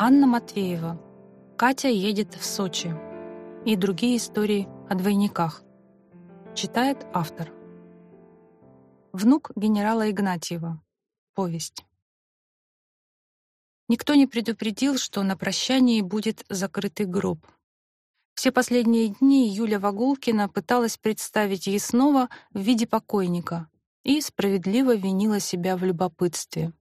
Анна Матвеева. Катя едет в Сочи. И другие истории о двойниках. Читает автор. Внук генерала Игнатьева. Повесть. Никто не предупредил, что на прощании будет закрытый гроб. Все последние дни Юля Вагулкина пыталась представить Яснова в виде покойника и справедливо винила себя в любопытстве.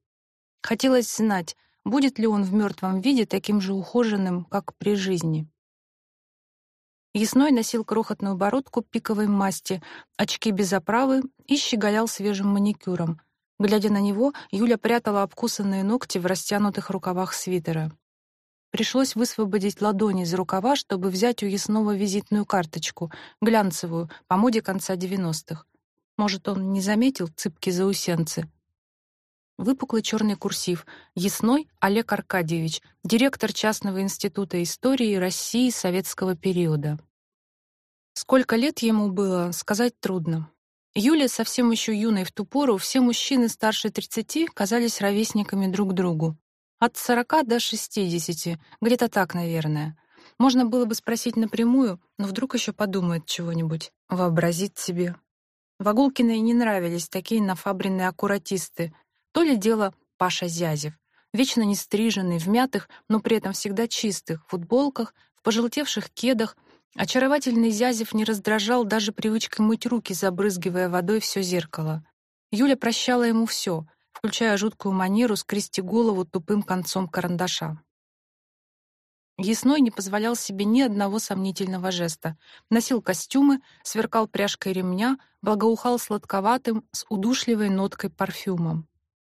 Хотелось знать, будет ли он в мертвом виде таким же ухоженным, как при жизни. Ясной носил крохотную бородку пиковой масти, очки без оправы и щеголял свежим маникюром. Глядя на него, Юля прятала обкусанные ногти в растянутых рукавах свитера. Пришлось высвободить ладони из рукава, чтобы взять у Ясного визитную карточку, глянцевую, по моде конца 90-х. Может, он не заметил цыпки заусенцы. Выпуклый черный курсив. Ясной Олег Аркадьевич, директор частного института истории России советского периода. Сколько лет ему было, сказать трудно. Юлия, совсем еще юной в ту пору, все мужчины старше 30 казались ровесниками друг другу. От 40 до 60, где-то так, наверное. Можно было бы спросить напрямую, но вдруг еще подумает чего-нибудь, вообразит себе. Вагулкиной не нравились такие нафабренные аккуратисты, то ли дело Паша Зязев, вечно не стриженный, в мятых, но при этом всегда чистых футболках, в пожелтевших кедах. Очаровательный Зязев не раздражал даже привычкой мыть руки, забрызгивая водой все зеркало. Юля прощала ему все, включая жуткую манеру скрести голову тупым концом карандаша. Ясной не позволял себе ни одного сомнительного жеста. Носил костюмы, сверкал пряжкой ремня, благоухал сладковатым, с удушливой ноткой парфюмом.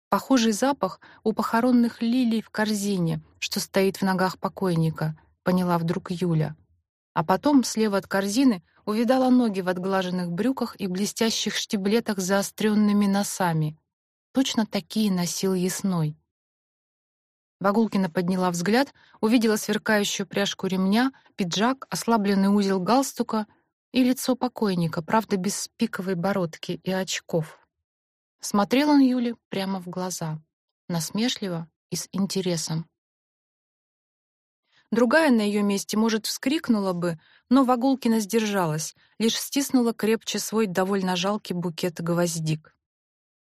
Похожий запах у похоронных лилий в корзине, что стоит в ногах покойника, поняла вдруг Юля. А потом слева от корзины увидала ноги в отглаженных брюках и блестящих штиблетах с заостренными носами. Точно такие носил Ясной. Вагулкина подняла взгляд, увидела сверкающую пряжку ремня, пиджак, ослабленный узел галстука и лицо покойника, правда, без пиковой бородки и очков. Смотрел он Юле прямо в глаза, насмешливо и с интересом. Другая на ее месте, может, вскрикнула бы, но Вагулкина сдержалась, лишь стиснула крепче свой довольно жалкий букет гвоздик.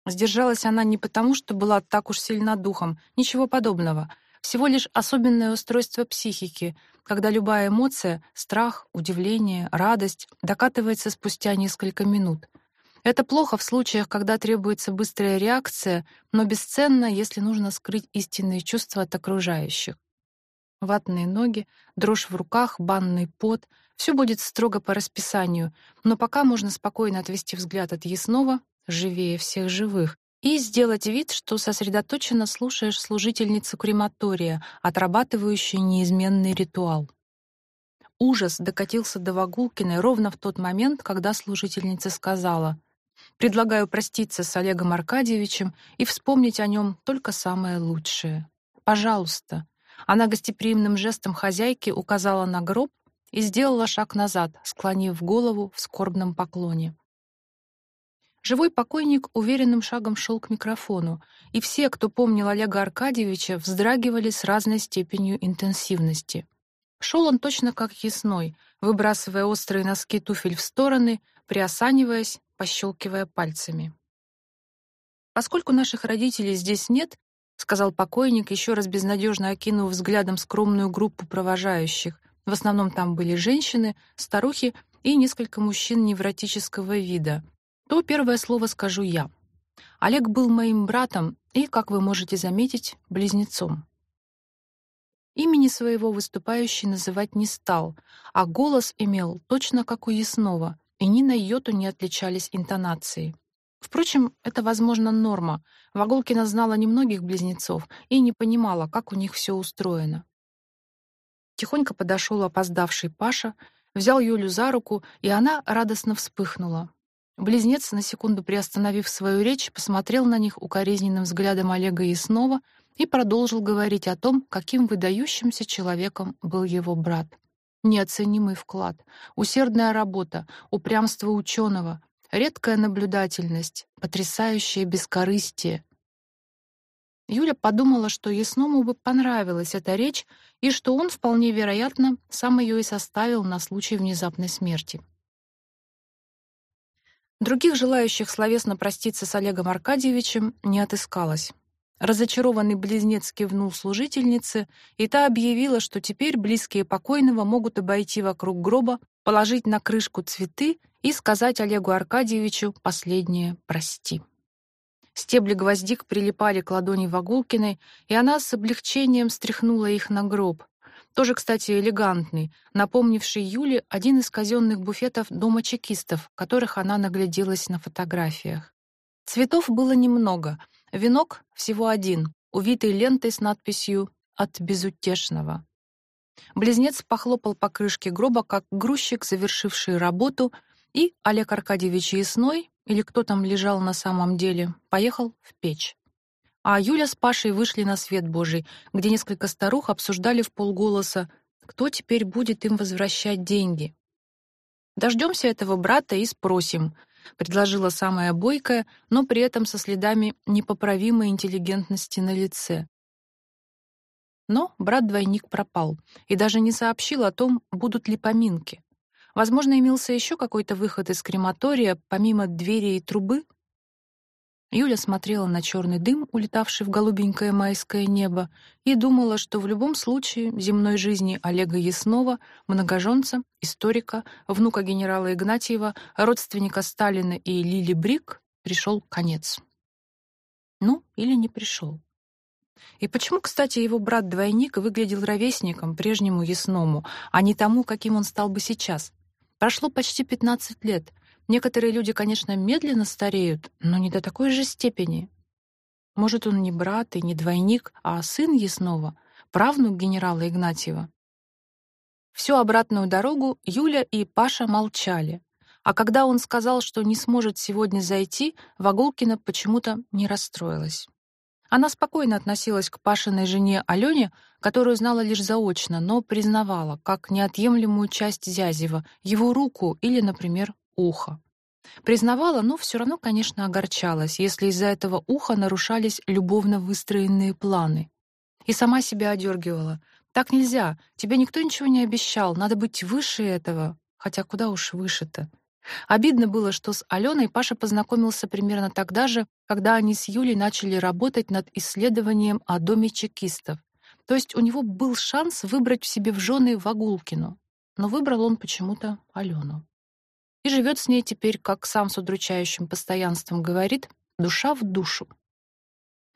Сдержалась она не потому, что была так уж сильна духом, ничего подобного. Всего лишь особенное устройство психики, когда любая эмоция — страх, удивление, радость — докатывается спустя несколько минут, это плохо в случаях, когда требуется быстрая реакция, но бесценно, если нужно скрыть истинные чувства от окружающих. Ватные ноги, дрожь в руках, банный пот — все будет строго по расписанию, но пока можно спокойно отвести взгляд от ясного, живее всех живых, и сделать вид, что сосредоточенно слушаешь служительницу крематория, отрабатывающую неизменный ритуал. Ужас докатился до Вагулкиной ровно в тот момент, когда служительница сказала Предлагаю проститься с Олегом Аркадьевичем и вспомнить о нем только самое лучшее. Пожалуйста. Она гостеприимным жестом хозяйки указала на гроб и сделала шаг назад, склонив голову в скорбном поклоне. Живой покойник уверенным шагом шел к микрофону, и все, кто помнил Олега Аркадьевича, вздрагивали с разной степенью интенсивности. Шел он точно как ясной, выбрасывая острые носки туфель в стороны, приосаниваясь, пощелкивая пальцами. Поскольку наших родителей здесь нет, сказал покойник, еще раз безнадежно окинув взглядом скромную группу провожающих. В основном там были женщины, старухи и несколько мужчин невротического вида. То первое слово скажу я. Олег был моим братом и, как вы можете заметить, близнецом. Имени своего выступающий называть не стал, а голос имел точно как у Яснова, и ни на йоту не отличались интонации. Впрочем, это, возможно, норма. Вагулкина знала немногих близнецов и не понимала, как у них все устроено. Тихонько подошел опоздавший Паша, взял Юлю за руку, и она радостно вспыхнула. Близнец, на секунду приостановив свою речь, посмотрел на них укоризненным взглядом Олега и снова и продолжил говорить о том, каким выдающимся человеком был его брат. Неоценимый вклад, усердная работа, упрямство ученого, редкая наблюдательность, потрясающее бескорыстие. Юля подумала, что Ясному бы понравилась эта речь и что он, вполне вероятно, сам ее и составил на случай внезапной смерти. Других желающих словесно проститься с Олегом Аркадьевичем не отыскалось. Разочарованный близнец кивнул служительнице, и та объявила, что теперь близкие покойного могут обойти вокруг гроба, положить на крышку цветы и сказать Олегу Аркадьевичу последнее «прости». Стебли гвоздик прилипали к ладони Вагулкиной, и она с облегчением стряхнула их на гроб. Тоже, кстати, элегантный, напомнивший Юле один из казенных буфетов дома чекистов, которых она нагляделась на фотографиях. Цветов было немного, венок всего один, увитый лентой с надписью «От безутешного». Близнец похлопал по крышке гроба, как грузчик, завершивший работу, и Олег Аркадьевич Ясной, или кто там лежал на самом деле, поехал в печь. А Юля с Пашей вышли на свет Божий, где несколько старух обсуждали в полголоса, кто теперь будет им возвращать деньги. Дождемся этого брата и спросим, предложила самая бойкая, но при этом со следами непоправимой интеллигентности на лице. Но брат-двойник пропал и даже не сообщил о том, будут ли поминки. Возможно, имелся еще какой-то выход из крематория, помимо двери и трубы. Юля смотрела на черный дым, улетавший в голубенькое майское небо, и думала, что в любом случае земной жизни Олега Яснова, многоженца, историка, внука генерала Игнатьева, родственника Сталина и Лили Брик, пришел конец. Ну, или не пришел. И почему, кстати, его брат-двойник выглядел ровесником прежнему Ясному, а не тому, каким он стал бы сейчас? Прошло почти 15 лет. Некоторые люди, конечно, медленно стареют, но не до такой же степени. Может, он не брат и не двойник, а сын Яснова, правнук генерала Игнатьева. Всю обратную дорогу Юля и Паша молчали. А когда он сказал, что не сможет сегодня зайти, Вагулкина почему-то не расстроилась. Она спокойно относилась к Пашиной жене Алёне, которую знала лишь заочно, но признавала как неотъемлемую часть Зязева, его руку или, например, ухо. Признавала, но все равно, конечно, огорчалась, если из-за этого уха нарушались любовно выстроенные планы. И сама себя одергивала. Так нельзя. Тебе никто ничего не обещал. Надо быть выше этого. Хотя куда уж выше-то? Обидно было, что с Аленой Паша познакомился примерно тогда же, когда они с Юлей начали работать над исследованием о доме чекистов. То есть у него был шанс выбрать себе в жены Вагулкину, но выбрал он почему-то Алену. И живет с ней теперь, как сам с удручающим постоянством говорит, душа в душу.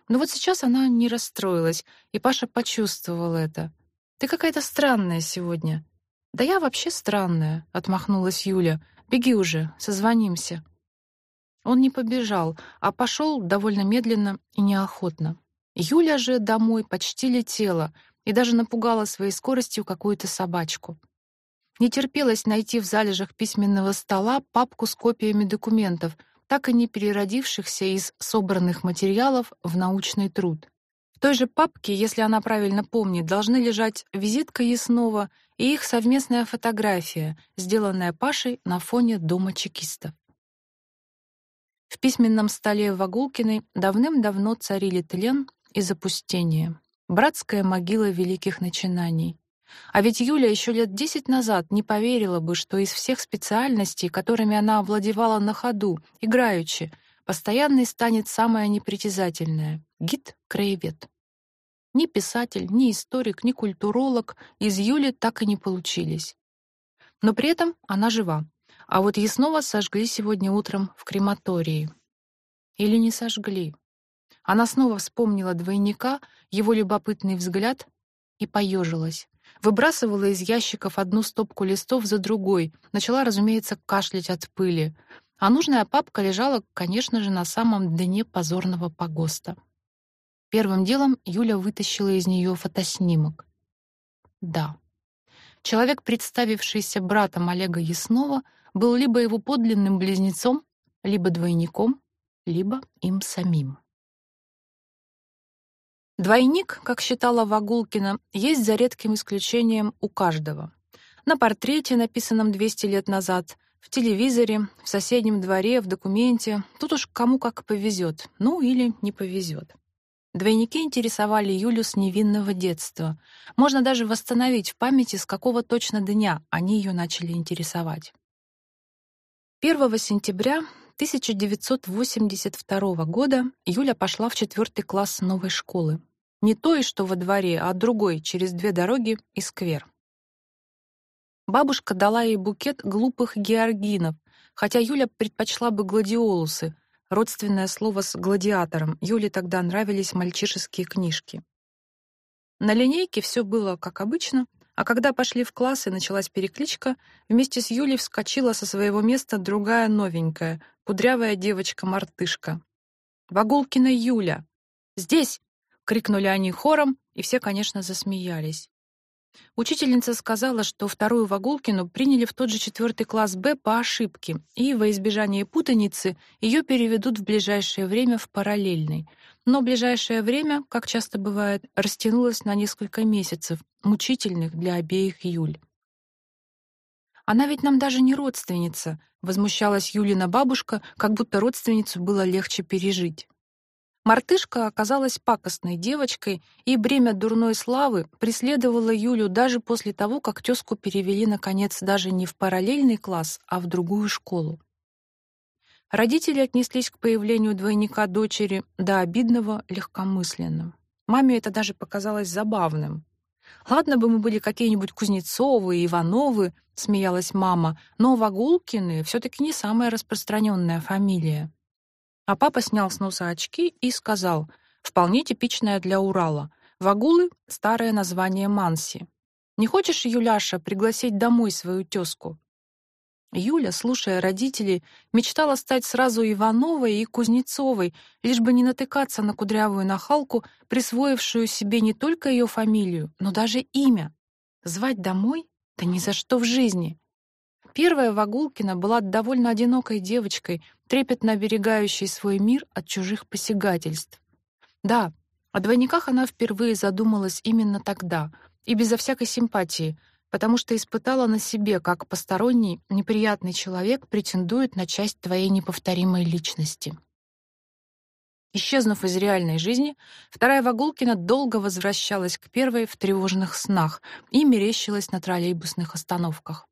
Но вот сейчас она не расстроилась, и Паша почувствовал это. «Ты какая-то странная сегодня». «Да я вообще странная», — отмахнулась Юля. Беги уже, созвонимся. Он не побежал, а пошел довольно медленно и неохотно. Юля же домой почти летела и даже напугала своей скоростью какую-то собачку. Не терпелось найти в залежах письменного стола папку с копиями документов, так и не переродившихся из собранных материалов в научный труд. В той же папке, если она правильно помнит, должны лежать визитка Яснова и их совместная фотография, сделанная Пашей на фоне дома чекистов. В письменном столе Вагулкиной давным-давно царили тлен и запустение, братская могила великих начинаний. А ведь Юля еще лет десять назад не поверила бы, что из всех специальностей, которыми она овладевала на ходу, играючи, постоянной станет самая непритязательная — гид-краевед. Ни писатель, ни историк, ни культуролог из Юли так и не получились. Но при этом она жива. А вот Яснова сожгли сегодня утром в крематории. Или не сожгли. Она снова вспомнила двойника, его любопытный взгляд и поежилась. Выбрасывала из ящиков одну стопку листов за другой, начала, разумеется, кашлять от пыли. А нужная папка лежала, конечно же, на самом дне позорного погоста. Первым делом Юля вытащила из нее фотоснимок. Да. Человек, представившийся братом Олега Яснова, был либо его подлинным близнецом, либо двойником, либо им самим. Двойник, как считала Вагулкина, есть за редким исключением у каждого. На портрете, написанном 200 лет назад, в телевизоре, в соседнем дворе, в документе. Тут уж кому как повезет, ну или не повезет. Двойники интересовали Юлю с невинного детства. Можно даже восстановить в памяти, с какого точно дня они ее начали интересовать. 1 сентября 1982 года Юля пошла в четвертый класс новой школы. Не той, что во дворе, а другой, через две дороги и сквер. Бабушка дала ей букет глупых георгинов, хотя Юля предпочла бы гладиолусы, родственное слово с гладиатором. Юле тогда нравились мальчишеские книжки. На линейке все было как обычно, а когда пошли в класс и началась перекличка, вместе с Юлей вскочила со своего места другая новенькая, кудрявая девочка-мартышка. «Вагулкина Юля!» «Здесь!» — крикнули они хором, и все, конечно, засмеялись. Учительница сказала, что вторую Вагулкину приняли в тот же четвертый класс Б по ошибке, и во избежание путаницы ее переведут в ближайшее время в параллельный. Но ближайшее время, как часто бывает, растянулось на несколько месяцев, мучительных для обеих Юль. Она ведь нам даже не родственница, возмущалась Юлина бабушка, как будто родственницу было легче пережить. Мартышка оказалась пакостной девочкой, и бремя дурной славы преследовало Юлю даже после того, как тёзку перевели наконец даже не в параллельный класс, а в другую школу. Родители отнеслись к появлению двойника дочери до обидного легкомысленно. Маме это даже показалось забавным. Ладно бы мы были какие-нибудь Кузнецовы, Ивановы, смеялась мама, но Вагулкины все таки не самая распространенная фамилия. А папа снял с носа очки и сказал: "Вполне типичная для Урала. Вагулы старое название Манси. Не хочешь, Юляша, пригласить домой свою тёзку?" Юля, слушая родителей, мечтала стать сразу Ивановой и Кузнецовой, лишь бы не натыкаться на кудрявую нахалку, присвоившую себе не только ее фамилию, но даже имя. Звать домой? Да ни за что в жизни. Первая Вагулкина была довольно одинокой девочкой, трепетно оберегающей свой мир от чужих посягательств. Да, о двойниках она впервые задумалась именно тогда, и безо всякой симпатии, потому что испытала на себе, как посторонний, неприятный человек претендует на часть твоей неповторимой личности. Исчезнув из реальной жизни, вторая Вагулкина долго возвращалась к первой в тревожных снах и мерещилась на троллейбусных остановках.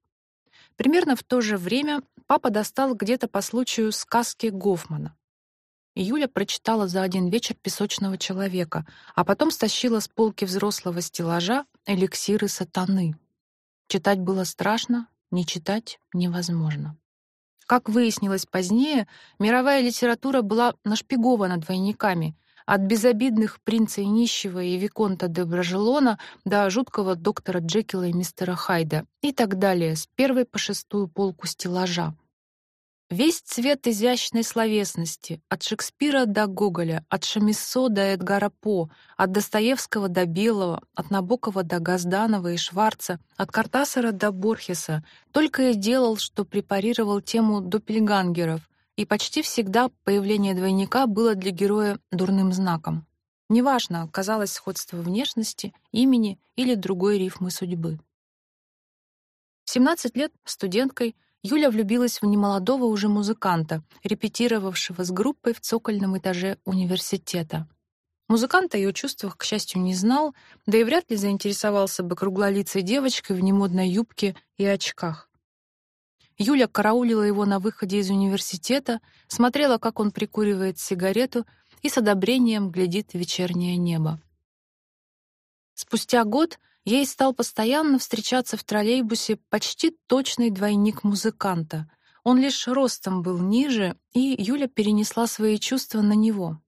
Примерно в то же время папа достал где-то по случаю сказки Гофмана. Юля прочитала за один вечер «Песочного человека», а потом стащила с полки взрослого стеллажа «Эликсиры сатаны». Читать было страшно, не читать невозможно. Как выяснилось позднее, мировая литература была нашпигована двойниками, от безобидных принца и нищего и виконта де Бражелона до жуткого доктора Джекила и мистера Хайда и так далее, с первой по шестую полку стеллажа. Весь цвет изящной словесности, от Шекспира до Гоголя, от Шамиссо до Эдгара По, от Достоевского до Белого, от Набокова до Газданова и Шварца, от Картасара до Борхеса, только и делал, что препарировал тему доппельгангеров, и почти всегда появление двойника было для героя дурным знаком. Неважно, казалось сходство внешности, имени или другой рифмы судьбы. В 17 лет студенткой Юля влюбилась в немолодого уже музыканта, репетировавшего с группой в цокольном этаже университета. Музыкант о ее чувствах, к счастью, не знал, да и вряд ли заинтересовался бы круглолицей девочкой в немодной юбке и очках. Юля караулила его на выходе из университета, смотрела, как он прикуривает сигарету и с одобрением глядит в вечернее небо. Спустя год ей стал постоянно встречаться в троллейбусе почти точный двойник музыканта. Он лишь ростом был ниже, и Юля перенесла свои чувства на него,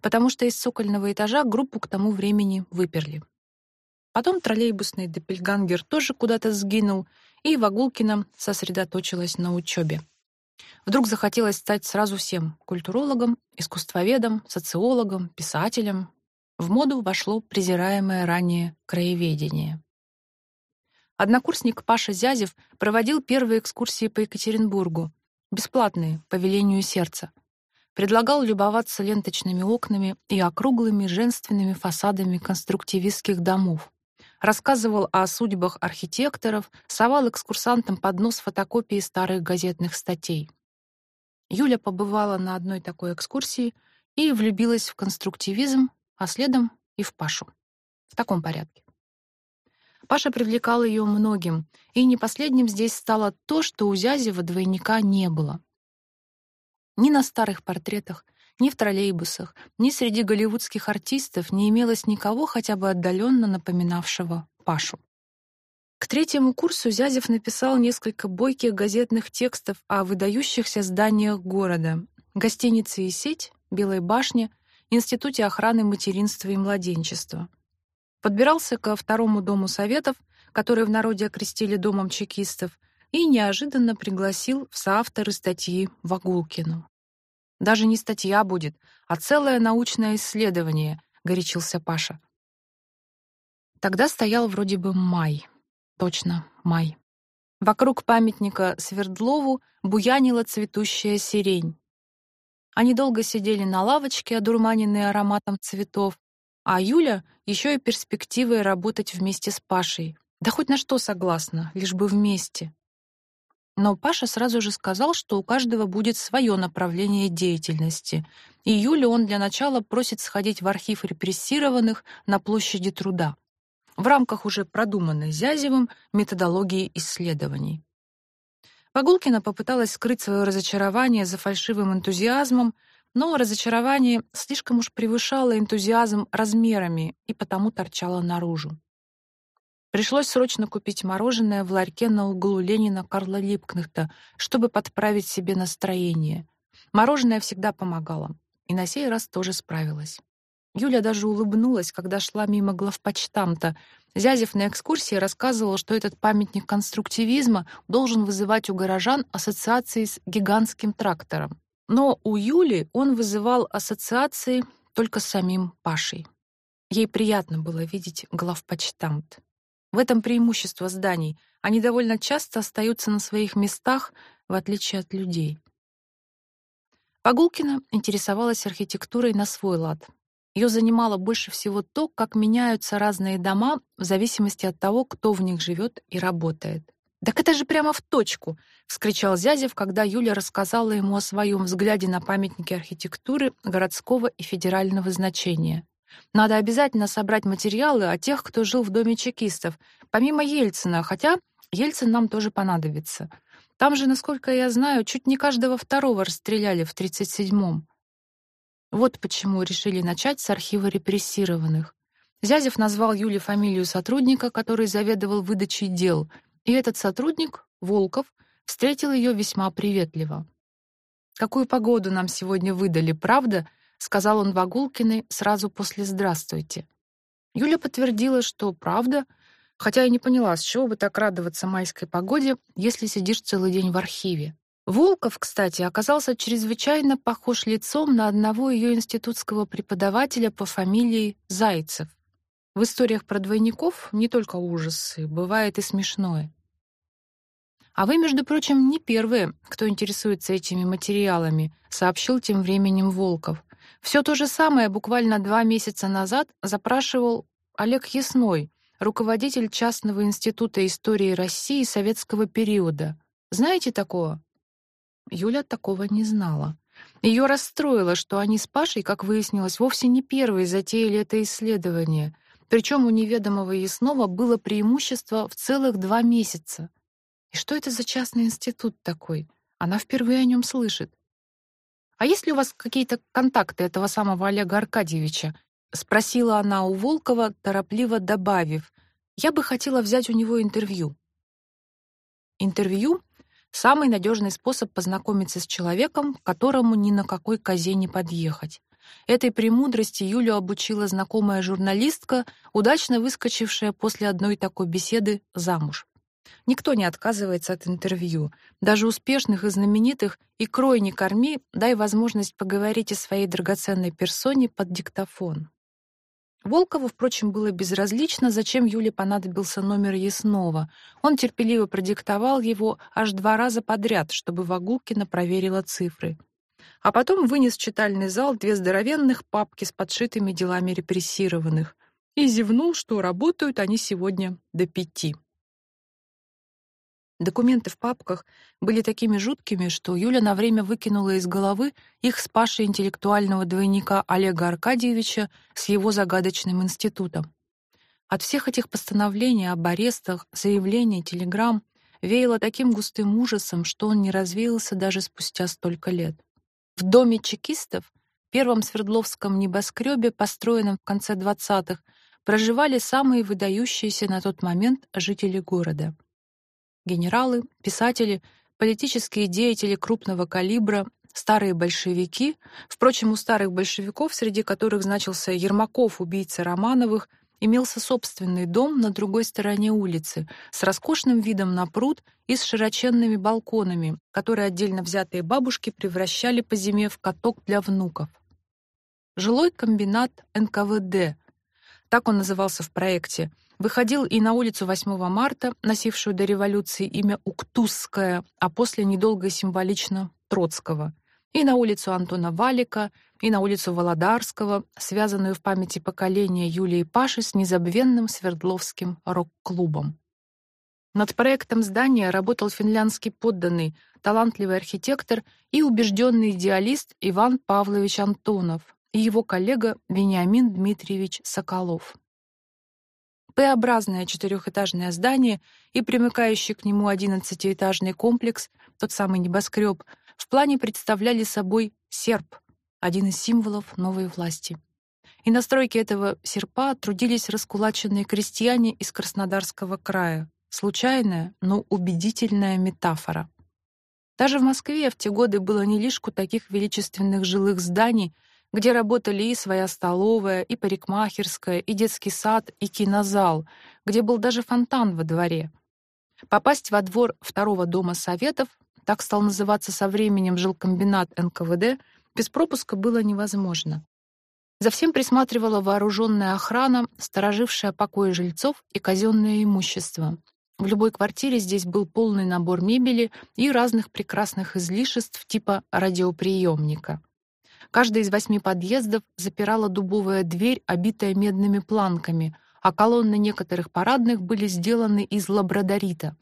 потому что из цокольного этажа группу к тому времени выперли. Потом троллейбусный Депельгангер тоже куда-то сгинул, и Вагулкина сосредоточилась на учебе. Вдруг захотелось стать сразу всем — культурологом, искусствоведом, социологом, писателем. В моду вошло презираемое ранее краеведение. Однокурсник Паша Зязев проводил первые экскурсии по Екатеринбургу, бесплатные, по велению сердца. Предлагал любоваться ленточными окнами и округлыми женственными фасадами конструктивистских домов рассказывал о судьбах архитекторов, совал экскурсантам под нос фотокопии старых газетных статей. Юля побывала на одной такой экскурсии и влюбилась в конструктивизм, а следом и в Пашу. В таком порядке. Паша привлекал ее многим, и не последним здесь стало то, что у Зязева двойника не было. Ни на старых портретах, ни в троллейбусах, ни среди голливудских артистов не имелось никого хотя бы отдаленно напоминавшего Пашу. К третьему курсу Зязев написал несколько бойких газетных текстов о выдающихся зданиях города: гостинице и сеть, Белой башне, Институте охраны материнства и младенчества. Подбирался ко второму дому советов, который в народе окрестили домом чекистов, и неожиданно пригласил в соавторы статьи Вагулкину. Даже не статья будет, а целое научное исследование, горячился Паша. Тогда стоял вроде бы май. Точно, май. Вокруг памятника Свердлову буянила цветущая сирень. Они долго сидели на лавочке, одурманенные ароматом цветов, а Юля еще и перспективой работать вместе с Пашей. Да хоть на что согласна, лишь бы вместе. Но Паша сразу же сказал, что у каждого будет свое направление деятельности. И Юлю он для начала просит сходить в архив репрессированных на площади труда в рамках уже продуманной Зязевым методологии исследований. Погулкина попыталась скрыть свое разочарование за фальшивым энтузиазмом, но разочарование слишком уж превышало энтузиазм размерами и потому торчало наружу. Пришлось срочно купить мороженое в ларьке на углу Ленина Карла Липкнехта, чтобы подправить себе настроение. Мороженое всегда помогало, и на сей раз тоже справилась. Юля даже улыбнулась, когда шла мимо главпочтамта. Зязев на экскурсии рассказывал, что этот памятник конструктивизма должен вызывать у горожан ассоциации с гигантским трактором. Но у Юли он вызывал ассоциации только с самим Пашей. Ей приятно было видеть главпочтамт. В этом преимущество зданий. Они довольно часто остаются на своих местах, в отличие от людей. Погулкина интересовалась архитектурой на свой лад. Ее занимало больше всего то, как меняются разные дома в зависимости от того, кто в них живет и работает. «Так это же прямо в точку!» — вскричал Зязев, когда Юля рассказала ему о своем взгляде на памятники архитектуры городского и федерального значения. «Надо обязательно собрать материалы о тех, кто жил в доме чекистов, помимо Ельцина, хотя Ельцин нам тоже понадобится. Там же, насколько я знаю, чуть не каждого второго расстреляли в 37-м. Вот почему решили начать с архива репрессированных. Зязев назвал Юле фамилию сотрудника, который заведовал выдачей дел, и этот сотрудник, Волков, встретил ее весьма приветливо. «Какую погоду нам сегодня выдали, правда?» — сказал он Вагулкиной сразу после «здравствуйте». Юля подтвердила, что правда, хотя и не поняла, с чего бы так радоваться майской погоде, если сидишь целый день в архиве. Волков, кстати, оказался чрезвычайно похож лицом на одного ее институтского преподавателя по фамилии Зайцев. В историях про двойников не только ужасы, бывает и смешное. А вы, между прочим, не первые, кто интересуется этими материалами, сообщил тем временем Волков. Все то же самое буквально два месяца назад запрашивал Олег Ясной, руководитель частного института истории России советского периода. Знаете такого? Юля такого не знала. Ее расстроило, что они с Пашей, как выяснилось, вовсе не первые затеяли это исследование. Причем у неведомого Яснова было преимущество в целых два месяца. И что это за частный институт такой? Она впервые о нем слышит. «А есть ли у вас какие-то контакты этого самого Олега Аркадьевича?» — спросила она у Волкова, торопливо добавив. «Я бы хотела взять у него интервью». Интервью Самый надежный способ познакомиться с человеком, которому ни на какой козе не подъехать. Этой премудрости Юлю обучила знакомая журналистка, удачно выскочившая после одной такой беседы замуж. Никто не отказывается от интервью, даже успешных и знаменитых, и крой не корми, дай возможность поговорить о своей драгоценной персоне под диктофон. Волкову, впрочем, было безразлично, зачем Юле понадобился номер Яснова. Он терпеливо продиктовал его аж два раза подряд, чтобы Вагулкина проверила цифры. А потом вынес в читальный зал две здоровенных папки с подшитыми делами репрессированных и зевнул, что работают они сегодня до пяти. Документы в папках были такими жуткими, что Юля на время выкинула из головы их с Пашей интеллектуального двойника Олега Аркадьевича с его загадочным институтом. От всех этих постановлений об арестах, заявлений, телеграмм веяло таким густым ужасом, что он не развеялся даже спустя столько лет. В доме чекистов, первом Свердловском небоскребе, построенном в конце 20-х, проживали самые выдающиеся на тот момент жители города — генералы, писатели, политические деятели крупного калибра, старые большевики. Впрочем, у старых большевиков, среди которых значился Ермаков, убийца Романовых, имелся собственный дом на другой стороне улицы с роскошным видом на пруд и с широченными балконами, которые отдельно взятые бабушки превращали по зиме в каток для внуков. Жилой комбинат НКВД, так он назывался в проекте, выходил и на улицу 8 марта, носившую до революции имя Уктусская, а после недолго и символично Троцкого, и на улицу Антона Валика, и на улицу Володарского, связанную в памяти поколения Юлии Паши с незабвенным Свердловским рок-клубом. Над проектом здания работал финляндский подданный, талантливый архитектор и убежденный идеалист Иван Павлович Антонов и его коллега Вениамин Дмитриевич Соколов. П-образное четырехэтажное здание и примыкающий к нему одиннадцатиэтажный комплекс, тот самый небоскреб, в плане представляли собой серп, один из символов новой власти. И на стройке этого серпа трудились раскулаченные крестьяне из Краснодарского края. Случайная, но убедительная метафора. Даже в Москве в те годы было не лишку таких величественных жилых зданий, где работали и своя столовая, и парикмахерская, и детский сад, и кинозал, где был даже фонтан во дворе. Попасть во двор второго дома советов, так стал называться со временем жилкомбинат НКВД, без пропуска было невозможно. За всем присматривала вооруженная охрана, сторожившая покои жильцов и казенное имущество. В любой квартире здесь был полный набор мебели и разных прекрасных излишеств типа радиоприемника. Каждый из восьми подъездов запирала дубовая дверь, обитая медными планками, а колонны некоторых парадных были сделаны из лабрадорита.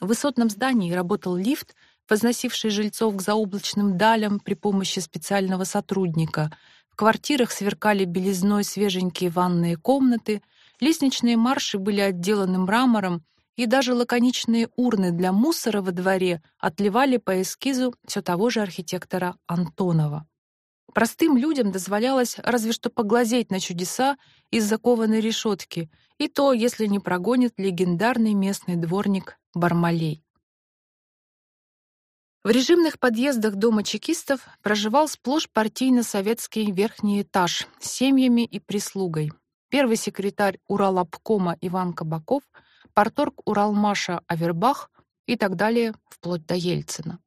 В высотном здании работал лифт, возносивший жильцов к заоблачным далям при помощи специального сотрудника. В квартирах сверкали белизной свеженькие ванные комнаты, лестничные марши были отделаны мрамором, и даже лаконичные урны для мусора во дворе отливали по эскизу все того же архитектора Антонова. Простым людям дозволялось разве что поглазеть на чудеса из закованной решетки, и то, если не прогонит легендарный местный дворник Бармалей. В режимных подъездах дома чекистов проживал сплошь партийно-советский верхний этаж с семьями и прислугой. Первый секретарь Уралобкома Иван Кабаков, парторг Уралмаша Авербах и так далее, вплоть до Ельцина.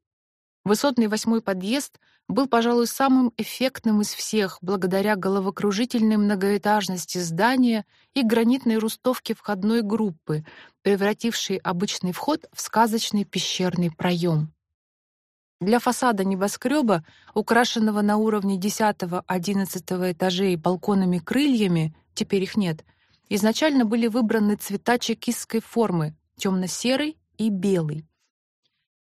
Высотный восьмой подъезд был, пожалуй, самым эффектным из всех, благодаря головокружительной многоэтажности здания и гранитной рустовке входной группы, превратившей обычный вход в сказочный пещерный проем. Для фасада небоскреба, украшенного на уровне 10-11 этажей балконами-крыльями, теперь их нет, изначально были выбраны цвета чекистской формы — темно-серый и белый.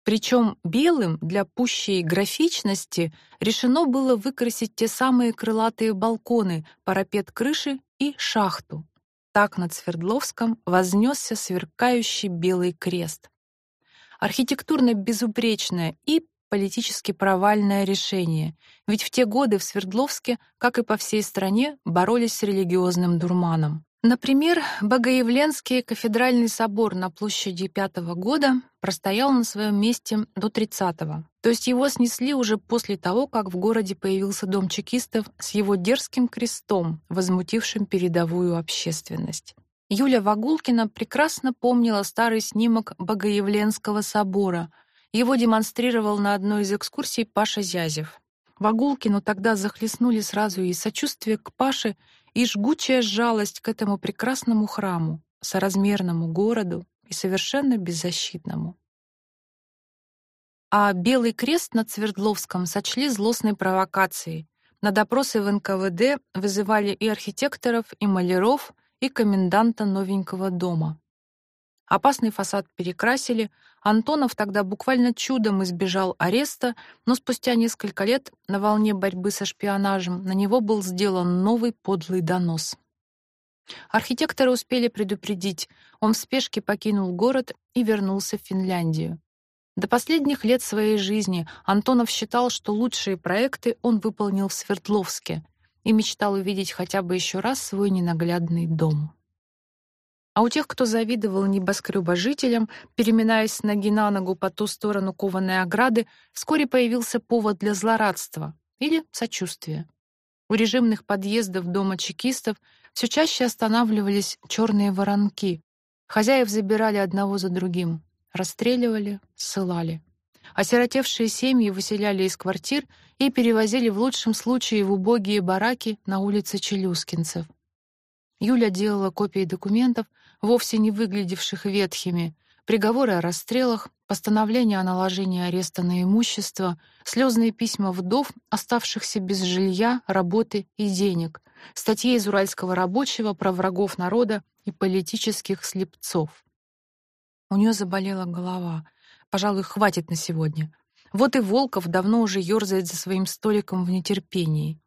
Причем белым для пущей графичности решено было выкрасить те самые крылатые балконы, парапет крыши и шахту. Так над Свердловском вознесся сверкающий белый крест. Архитектурно безупречное и политически провальное решение, ведь в те годы в Свердловске, как и по всей стране, боролись с религиозным дурманом. Например, Богоявленский кафедральный собор на площади Пятого года простоял на своем месте до 30-го. То есть его снесли уже после того, как в городе появился дом чекистов с его дерзким крестом, возмутившим передовую общественность. Юля Вагулкина прекрасно помнила старый снимок Богоявленского собора. Его демонстрировал на одной из экскурсий Паша Зязев. Вагулкину тогда захлестнули сразу и сочувствие к Паше, и жгучая жалость к этому прекрасному храму, соразмерному городу и совершенно беззащитному. А Белый крест над Свердловском сочли злостной провокацией. На допросы в НКВД вызывали и архитекторов, и маляров, и коменданта новенького дома. Опасный фасад перекрасили. Антонов тогда буквально чудом избежал ареста, но спустя несколько лет на волне борьбы со шпионажем на него был сделан новый подлый донос. Архитекторы успели предупредить. Он в спешке покинул город и вернулся в Финляндию. До последних лет своей жизни Антонов считал, что лучшие проекты он выполнил в Свердловске и мечтал увидеть хотя бы еще раз свой ненаглядный дом. А у тех, кто завидовал небоскребожителям, переминаясь с ноги на ногу по ту сторону кованой ограды, вскоре появился повод для злорадства или сочувствия. У режимных подъездов дома чекистов все чаще останавливались черные воронки. Хозяев забирали одного за другим, расстреливали, ссылали. Осиротевшие семьи выселяли из квартир и перевозили в лучшем случае в убогие бараки на улице Челюскинцев. Юля делала копии документов, вовсе не выглядевших ветхими, приговоры о расстрелах, постановления о наложении ареста на имущество, слезные письма вдов, оставшихся без жилья, работы и денег, статьи из «Уральского рабочего» про врагов народа и политических слепцов. У нее заболела голова. Пожалуй, хватит на сегодня. Вот и Волков давно уже ёрзает за своим столиком в нетерпении.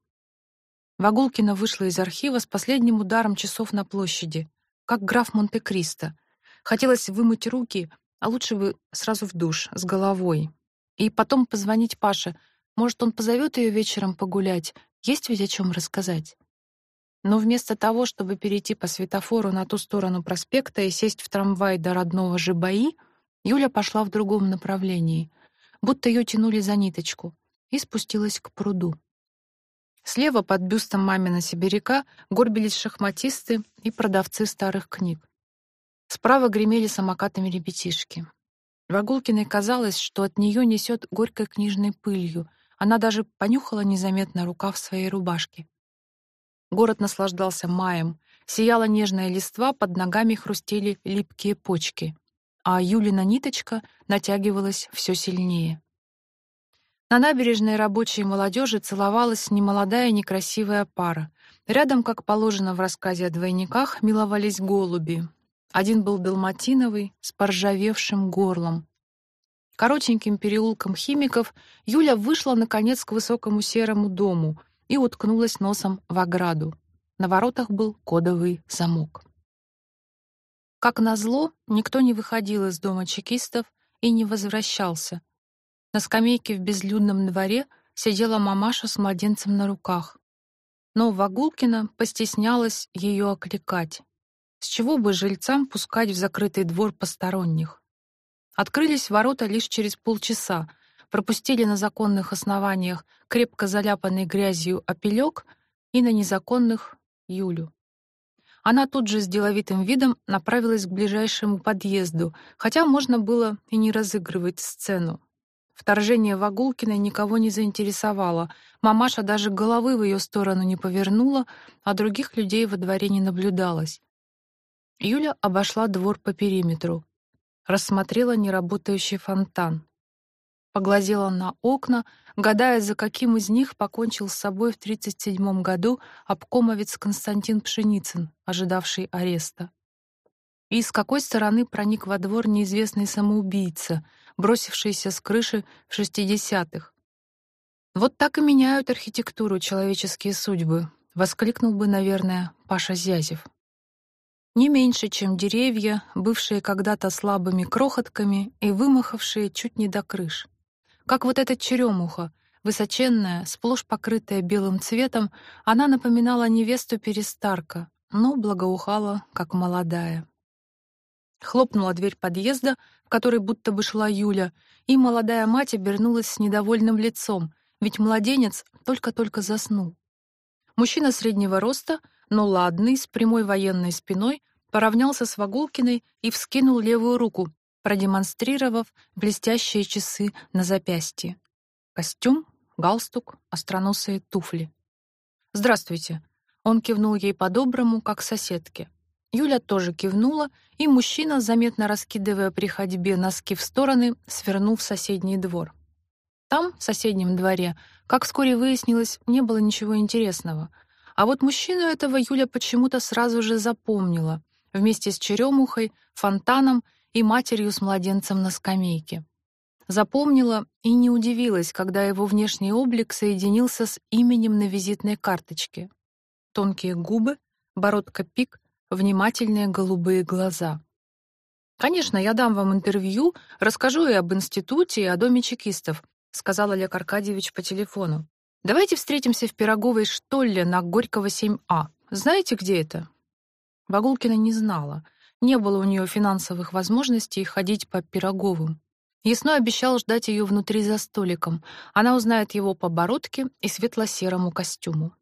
Вагулкина вышла из архива с последним ударом часов на площади, как граф Монте-Кристо. Хотелось вымыть руки, а лучше бы сразу в душ, с головой. И потом позвонить Паше. Может, он позовет ее вечером погулять? Есть ведь о чем рассказать. Но вместо того, чтобы перейти по светофору на ту сторону проспекта и сесть в трамвай до родного Жибаи, Юля пошла в другом направлении, будто ее тянули за ниточку, и спустилась к пруду. Слева под бюстом мамина сибиряка горбились шахматисты и продавцы старых книг. Справа гремели самокатами ребятишки. Вагулкиной казалось, что от нее несет горькой книжной пылью. Она даже понюхала незаметно рукав своей рубашки. Город наслаждался маем. Сияла нежная листва, под ногами хрустели липкие почки. А Юлина ниточка натягивалась все сильнее. На набережной рабочей молодежи целовалась немолодая некрасивая пара. Рядом, как положено в рассказе о двойниках, миловались голуби. Один был далматиновый, с поржавевшим горлом. Коротеньким переулком химиков Юля вышла, наконец, к высокому серому дому — и уткнулась носом в ограду. На воротах был кодовый замок. Как назло, никто не выходил из дома чекистов и не возвращался. На скамейке в безлюдном дворе сидела мамаша с младенцем на руках. Но Вагулкина постеснялась ее окликать. С чего бы жильцам пускать в закрытый двор посторонних? Открылись ворота лишь через полчаса, пропустили на законных основаниях крепко заляпанный грязью опелек и на незаконных Юлю. Она тут же с деловитым видом направилась к ближайшему подъезду, хотя можно было и не разыгрывать сцену. Вторжение Вагулкиной никого не заинтересовало. Мамаша даже головы в ее сторону не повернула, а других людей во дворе не наблюдалось. Юля обошла двор по периметру, рассмотрела неработающий фонтан поглазела на окна, гадая, за каким из них покончил с собой в 37 году обкомовец Константин Пшеницын, ожидавший ареста. И с какой стороны проник во двор неизвестный самоубийца, бросившийся с крыши в 60-х. Вот так и меняют архитектуру человеческие судьбы, воскликнул бы, наверное, Паша Зязев. Не меньше, чем деревья, бывшие когда-то слабыми крохотками и вымахавшие чуть не до крыш. Как вот эта черемуха, высоченная, сплошь покрытая белым цветом, она напоминала невесту перестарка, но благоухала, как молодая. Хлопнула дверь подъезда, в которой будто бы шла Юля, и молодая мать обернулась с недовольным лицом, ведь младенец только-только заснул. Мужчина среднего роста, но ладный, с прямой военной спиной, поравнялся с Вагулкиной и вскинул левую руку, продемонстрировав блестящие часы на запястье. Костюм, галстук, остроносые туфли. «Здравствуйте!» Он кивнул ей по-доброму, как соседке. Юля тоже кивнула, и мужчина, заметно раскидывая при ходьбе носки в стороны, свернул в соседний двор. Там, в соседнем дворе, как вскоре выяснилось, не было ничего интересного. А вот мужчину этого Юля почему-то сразу же запомнила. вместе с черемухой, фонтаном и матерью с младенцем на скамейке. Запомнила и не удивилась, когда его внешний облик соединился с именем на визитной карточке. Тонкие губы, бородка-пик, внимательные голубые глаза. «Конечно, я дам вам интервью, расскажу и об институте, и о доме чекистов», сказал Олег Аркадьевич по телефону. «Давайте встретимся в Пироговой штолле на Горького 7А. Знаете, где это?» Вагулкина не знала. Не было у нее финансовых возможностей ходить по Пироговым. Ясной обещал ждать ее внутри за столиком. Она узнает его по бородке и светло-серому костюму.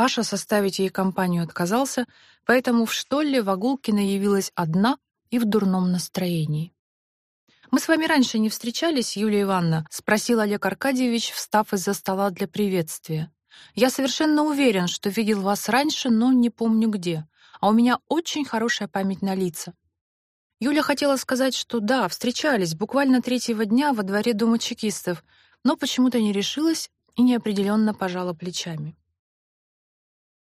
Паша составить ей компанию отказался, поэтому в штолле Вагулкина явилась одна и в дурном настроении. «Мы с вами раньше не встречались, Юлия Ивановна?» — спросил Олег Аркадьевич, встав из-за стола для приветствия. «Я совершенно уверен, что видел вас раньше, но не помню где. А у меня очень хорошая память на лица. Юля хотела сказать, что да, встречались буквально третьего дня во дворе дома чекистов, но почему-то не решилась и неопределенно пожала плечами.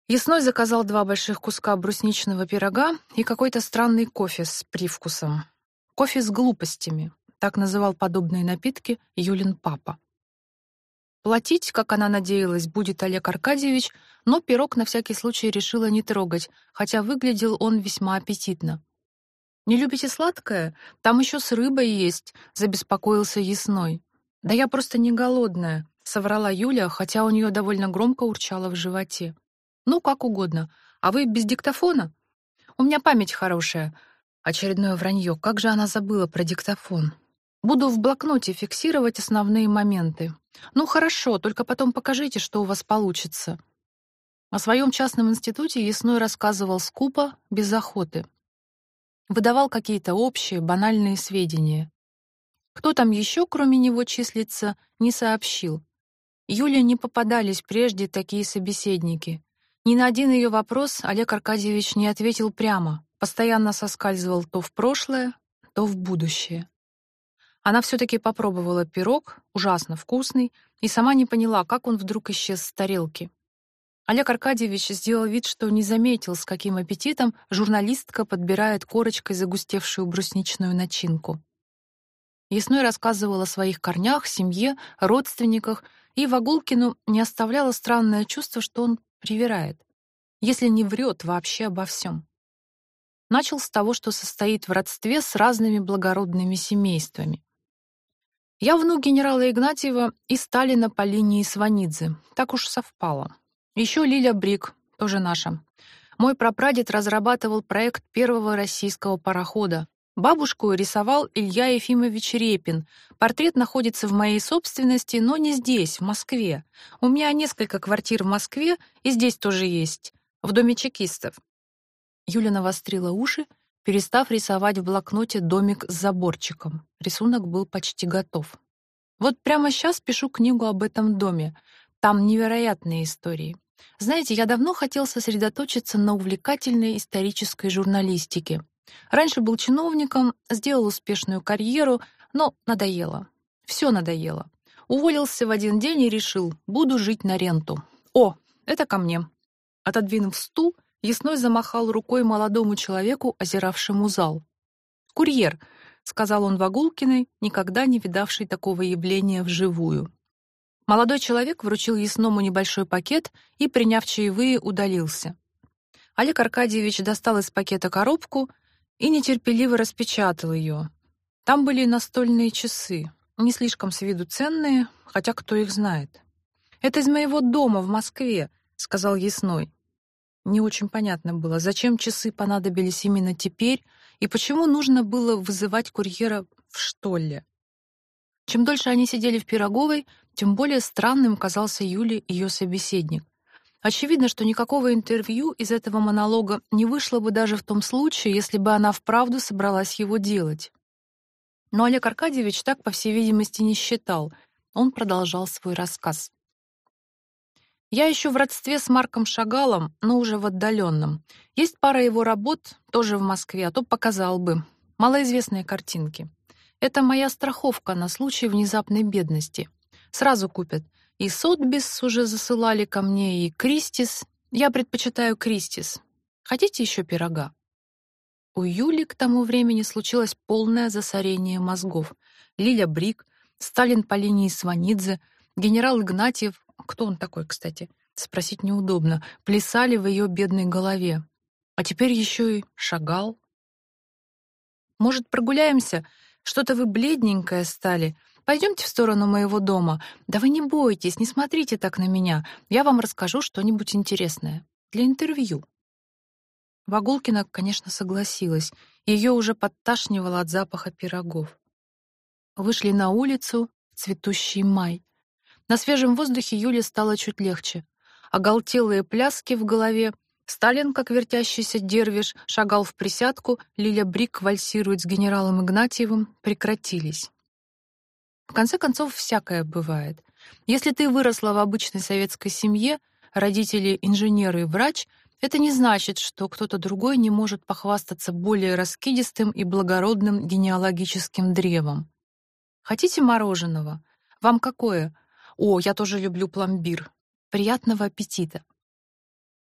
Ясной заказал два больших куска брусничного пирога и какой-то странный кофе с привкусом. Кофе с глупостями, так называл подобные напитки Юлин папа. Платить, как она надеялась, будет Олег Аркадьевич, но пирог на всякий случай решила не трогать, хотя выглядел он весьма аппетитно. «Не любите сладкое? Там еще с рыбой есть», — забеспокоился Ясной. «Да я просто не голодная», — соврала Юля, хотя у нее довольно громко урчало в животе. «Ну, как угодно. А вы без диктофона?» «У меня память хорошая». Очередное вранье. Как же она забыла про диктофон? «Буду в блокноте фиксировать основные моменты». «Ну, хорошо, только потом покажите, что у вас получится». О своем частном институте Ясной рассказывал скупо, без охоты выдавал какие-то общие, банальные сведения. Кто там еще, кроме него, числится, не сообщил. Юле не попадались прежде такие собеседники. Ни на один ее вопрос Олег Аркадьевич не ответил прямо, постоянно соскальзывал то в прошлое, то в будущее. Она все-таки попробовала пирог, ужасно вкусный, и сама не поняла, как он вдруг исчез с тарелки. Олег Аркадьевич сделал вид, что не заметил, с каким аппетитом журналистка подбирает корочкой загустевшую брусничную начинку. Ясной рассказывал о своих корнях, семье, родственниках, и Вагулкину не оставляло странное чувство, что он привирает, если не врет вообще обо всем. Начал с того, что состоит в родстве с разными благородными семействами. Я внук генерала Игнатьева и Сталина по линии Сванидзе. Так уж совпало. Еще Лиля Брик, тоже наша. Мой прапрадед разрабатывал проект первого российского парохода. Бабушку рисовал Илья Ефимович Репин. Портрет находится в моей собственности, но не здесь, в Москве. У меня несколько квартир в Москве, и здесь тоже есть, в доме чекистов. Юля навострила уши, перестав рисовать в блокноте домик с заборчиком. Рисунок был почти готов. Вот прямо сейчас пишу книгу об этом доме. Там невероятные истории. Знаете, я давно хотел сосредоточиться на увлекательной исторической журналистике. Раньше был чиновником, сделал успешную карьеру, но надоело. Все надоело. Уволился в один день и решил, буду жить на ренту. О, это ко мне. Отодвинув стул, Ясной замахал рукой молодому человеку, озиравшему зал. «Курьер», — сказал он Вагулкиной, никогда не видавший такого явления вживую. Молодой человек вручил Ясному небольшой пакет и, приняв чаевые, удалился. Олег Аркадьевич достал из пакета коробку и нетерпеливо распечатал ее. Там были настольные часы, не слишком с виду ценные, хотя кто их знает. «Это из моего дома в Москве», — сказал Ясной. Не очень понятно было, зачем часы понадобились именно теперь и почему нужно было вызывать курьера в штолле. Чем дольше они сидели в Пироговой, тем более странным казался Юле ее собеседник. Очевидно, что никакого интервью из этого монолога не вышло бы даже в том случае, если бы она вправду собралась его делать. Но Олег Аркадьевич так, по всей видимости, не считал. Он продолжал свой рассказ. Я еще в родстве с Марком Шагалом, но уже в отдаленном. Есть пара его работ, тоже в Москве, а то показал бы. Малоизвестные картинки. Это моя страховка на случай внезапной бедности. Сразу купят. И Сотбис уже засылали ко мне, и Кристис. Я предпочитаю Кристис. Хотите еще пирога? У Юли к тому времени случилось полное засорение мозгов. Лиля Брик, Сталин по линии Сванидзе, генерал Игнатьев, кто он такой, кстати, спросить неудобно, плясали в ее бедной голове. А теперь еще и шагал. Может, прогуляемся? Что-то вы бледненькая стали. Пойдемте в сторону моего дома. Да вы не бойтесь, не смотрите так на меня. Я вам расскажу что-нибудь интересное. Для интервью. Вагулкина, конечно, согласилась. Ее уже подташнивало от запаха пирогов. Вышли на улицу, цветущий май. На свежем воздухе Юле стало чуть легче. Оголтелые пляски в голове, Сталин, как вертящийся дервиш, шагал в присядку, Лиля Брик вальсирует с генералом Игнатьевым, прекратились. В конце концов, всякое бывает. Если ты выросла в обычной советской семье, родители инженеры и врач, это не значит, что кто-то другой не может похвастаться более раскидистым и благородным генеалогическим древом. Хотите мороженого? Вам какое? О, я тоже люблю пломбир. Приятного аппетита.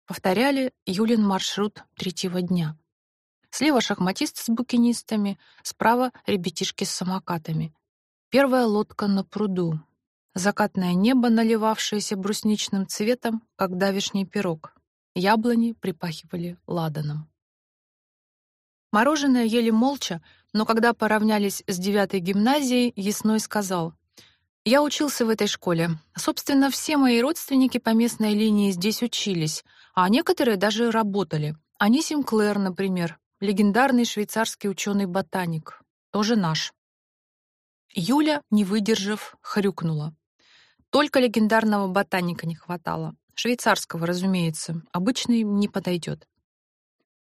Повторяли Юлин маршрут третьего дня. Слева шахматисты с букинистами, справа ребятишки с самокатами. Первая лодка на пруду. Закатное небо, наливавшееся брусничным цветом, как давишний пирог. Яблони припахивали ладаном. Мороженое ели молча, но когда поравнялись с девятой гимназией, Ясной сказал: "Я учился в этой школе. Собственно, все мои родственники по местной линии здесь учились, а некоторые даже работали. Анисим Клэр, например, легендарный швейцарский ученый-ботаник, тоже наш. Юля, не выдержав, хрюкнула. Только легендарного ботаника не хватало. Швейцарского, разумеется, обычный не подойдет.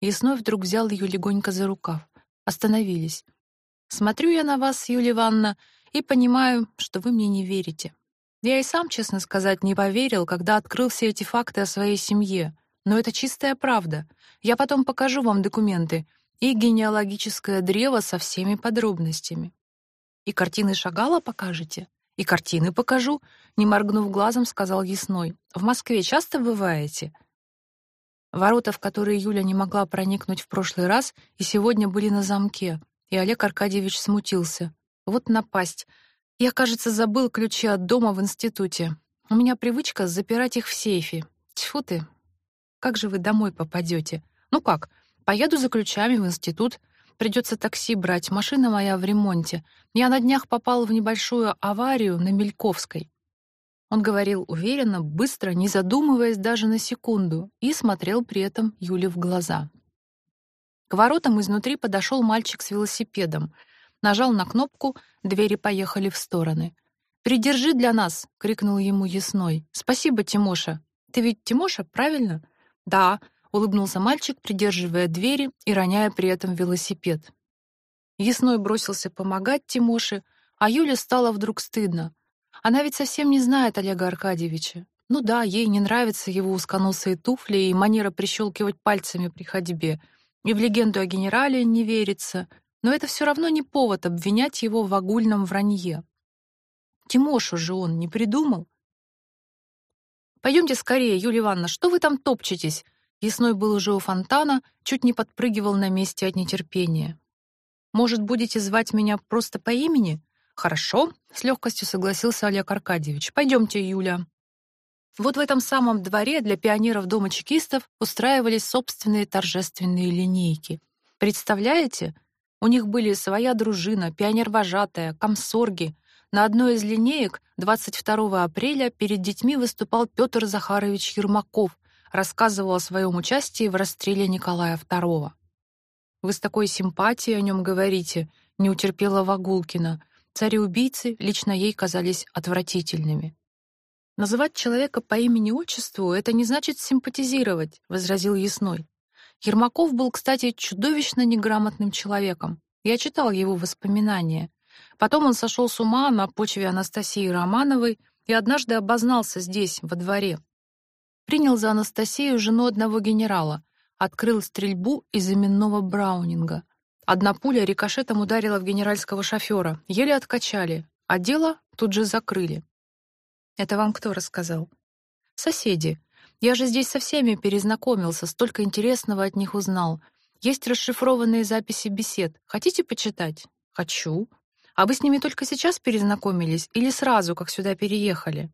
Ясной вдруг взял ее легонько за рукав. Остановились. Смотрю я на вас, Юлия Ивановна, и понимаю, что вы мне не верите. Я и сам, честно сказать, не поверил, когда открыл все эти факты о своей семье. Но это чистая правда. Я потом покажу вам документы и генеалогическое древо со всеми подробностями. И картины Шагала покажете? И картины покажу, не моргнув глазом, сказал Ясной. В Москве часто бываете? Ворота, в которые Юля не могла проникнуть в прошлый раз, и сегодня были на замке, и Олег Аркадьевич смутился. Вот напасть. Я, кажется, забыл ключи от дома в институте. У меня привычка запирать их в сейфе. Тьфу ты. Как же вы домой попадете? Ну как? Поеду за ключами в институт. Придется такси брать, машина моя в ремонте. Я на днях попал в небольшую аварию на Мельковской. Он говорил уверенно, быстро, не задумываясь даже на секунду, и смотрел при этом Юле в глаза. К воротам изнутри подошел мальчик с велосипедом. Нажал на кнопку, двери поехали в стороны. «Придержи для нас!» — крикнул ему Ясной. «Спасибо, Тимоша. Ты ведь Тимоша, правильно?» «Да», улыбнулся мальчик, придерживая двери и роняя при этом велосипед. Ясной бросился помогать Тимоше, а Юле стало вдруг стыдно. Она ведь совсем не знает Олега Аркадьевича. Ну да, ей не нравятся его узконосые туфли и манера прищелкивать пальцами при ходьбе, и в легенду о генерале не верится, но это все равно не повод обвинять его в огульном вранье. Тимошу же он не придумал. Пойдемте скорее, Юлия Ивановна, что вы там топчетесь? Ясной был уже у фонтана, чуть не подпрыгивал на месте от нетерпения. Может, будете звать меня просто по имени? Хорошо, с легкостью согласился Олег Аркадьевич. Пойдемте, Юля. Вот в этом самом дворе для пионеров дома чекистов устраивались собственные торжественные линейки. Представляете? У них были своя дружина, пионер-вожатая, комсорги. На одной из линеек 22 апреля перед детьми выступал Петр Захарович Ермаков, рассказывал о своем участии в расстреле Николая II. Вы с такой симпатией о нем говорите, не утерпела Вагулкина. Цари-убийцы лично ей казались отвратительными. Называть человека по имени-отчеству это не значит симпатизировать, возразил Ясной. Ермаков был, кстати, чудовищно неграмотным человеком. Я читал его воспоминания. Потом он сошел с ума на почве Анастасии Романовой и однажды обознался здесь, во дворе. Принял за Анастасию жену одного генерала, открыл стрельбу из именного Браунинга. Одна пуля рикошетом ударила в генеральского шофера, еле откачали, а дело тут же закрыли. Это вам кто рассказал? Соседи. Я же здесь со всеми перезнакомился, столько интересного от них узнал. Есть расшифрованные записи бесед. Хотите почитать? Хочу. А вы с ними только сейчас перезнакомились или сразу, как сюда переехали?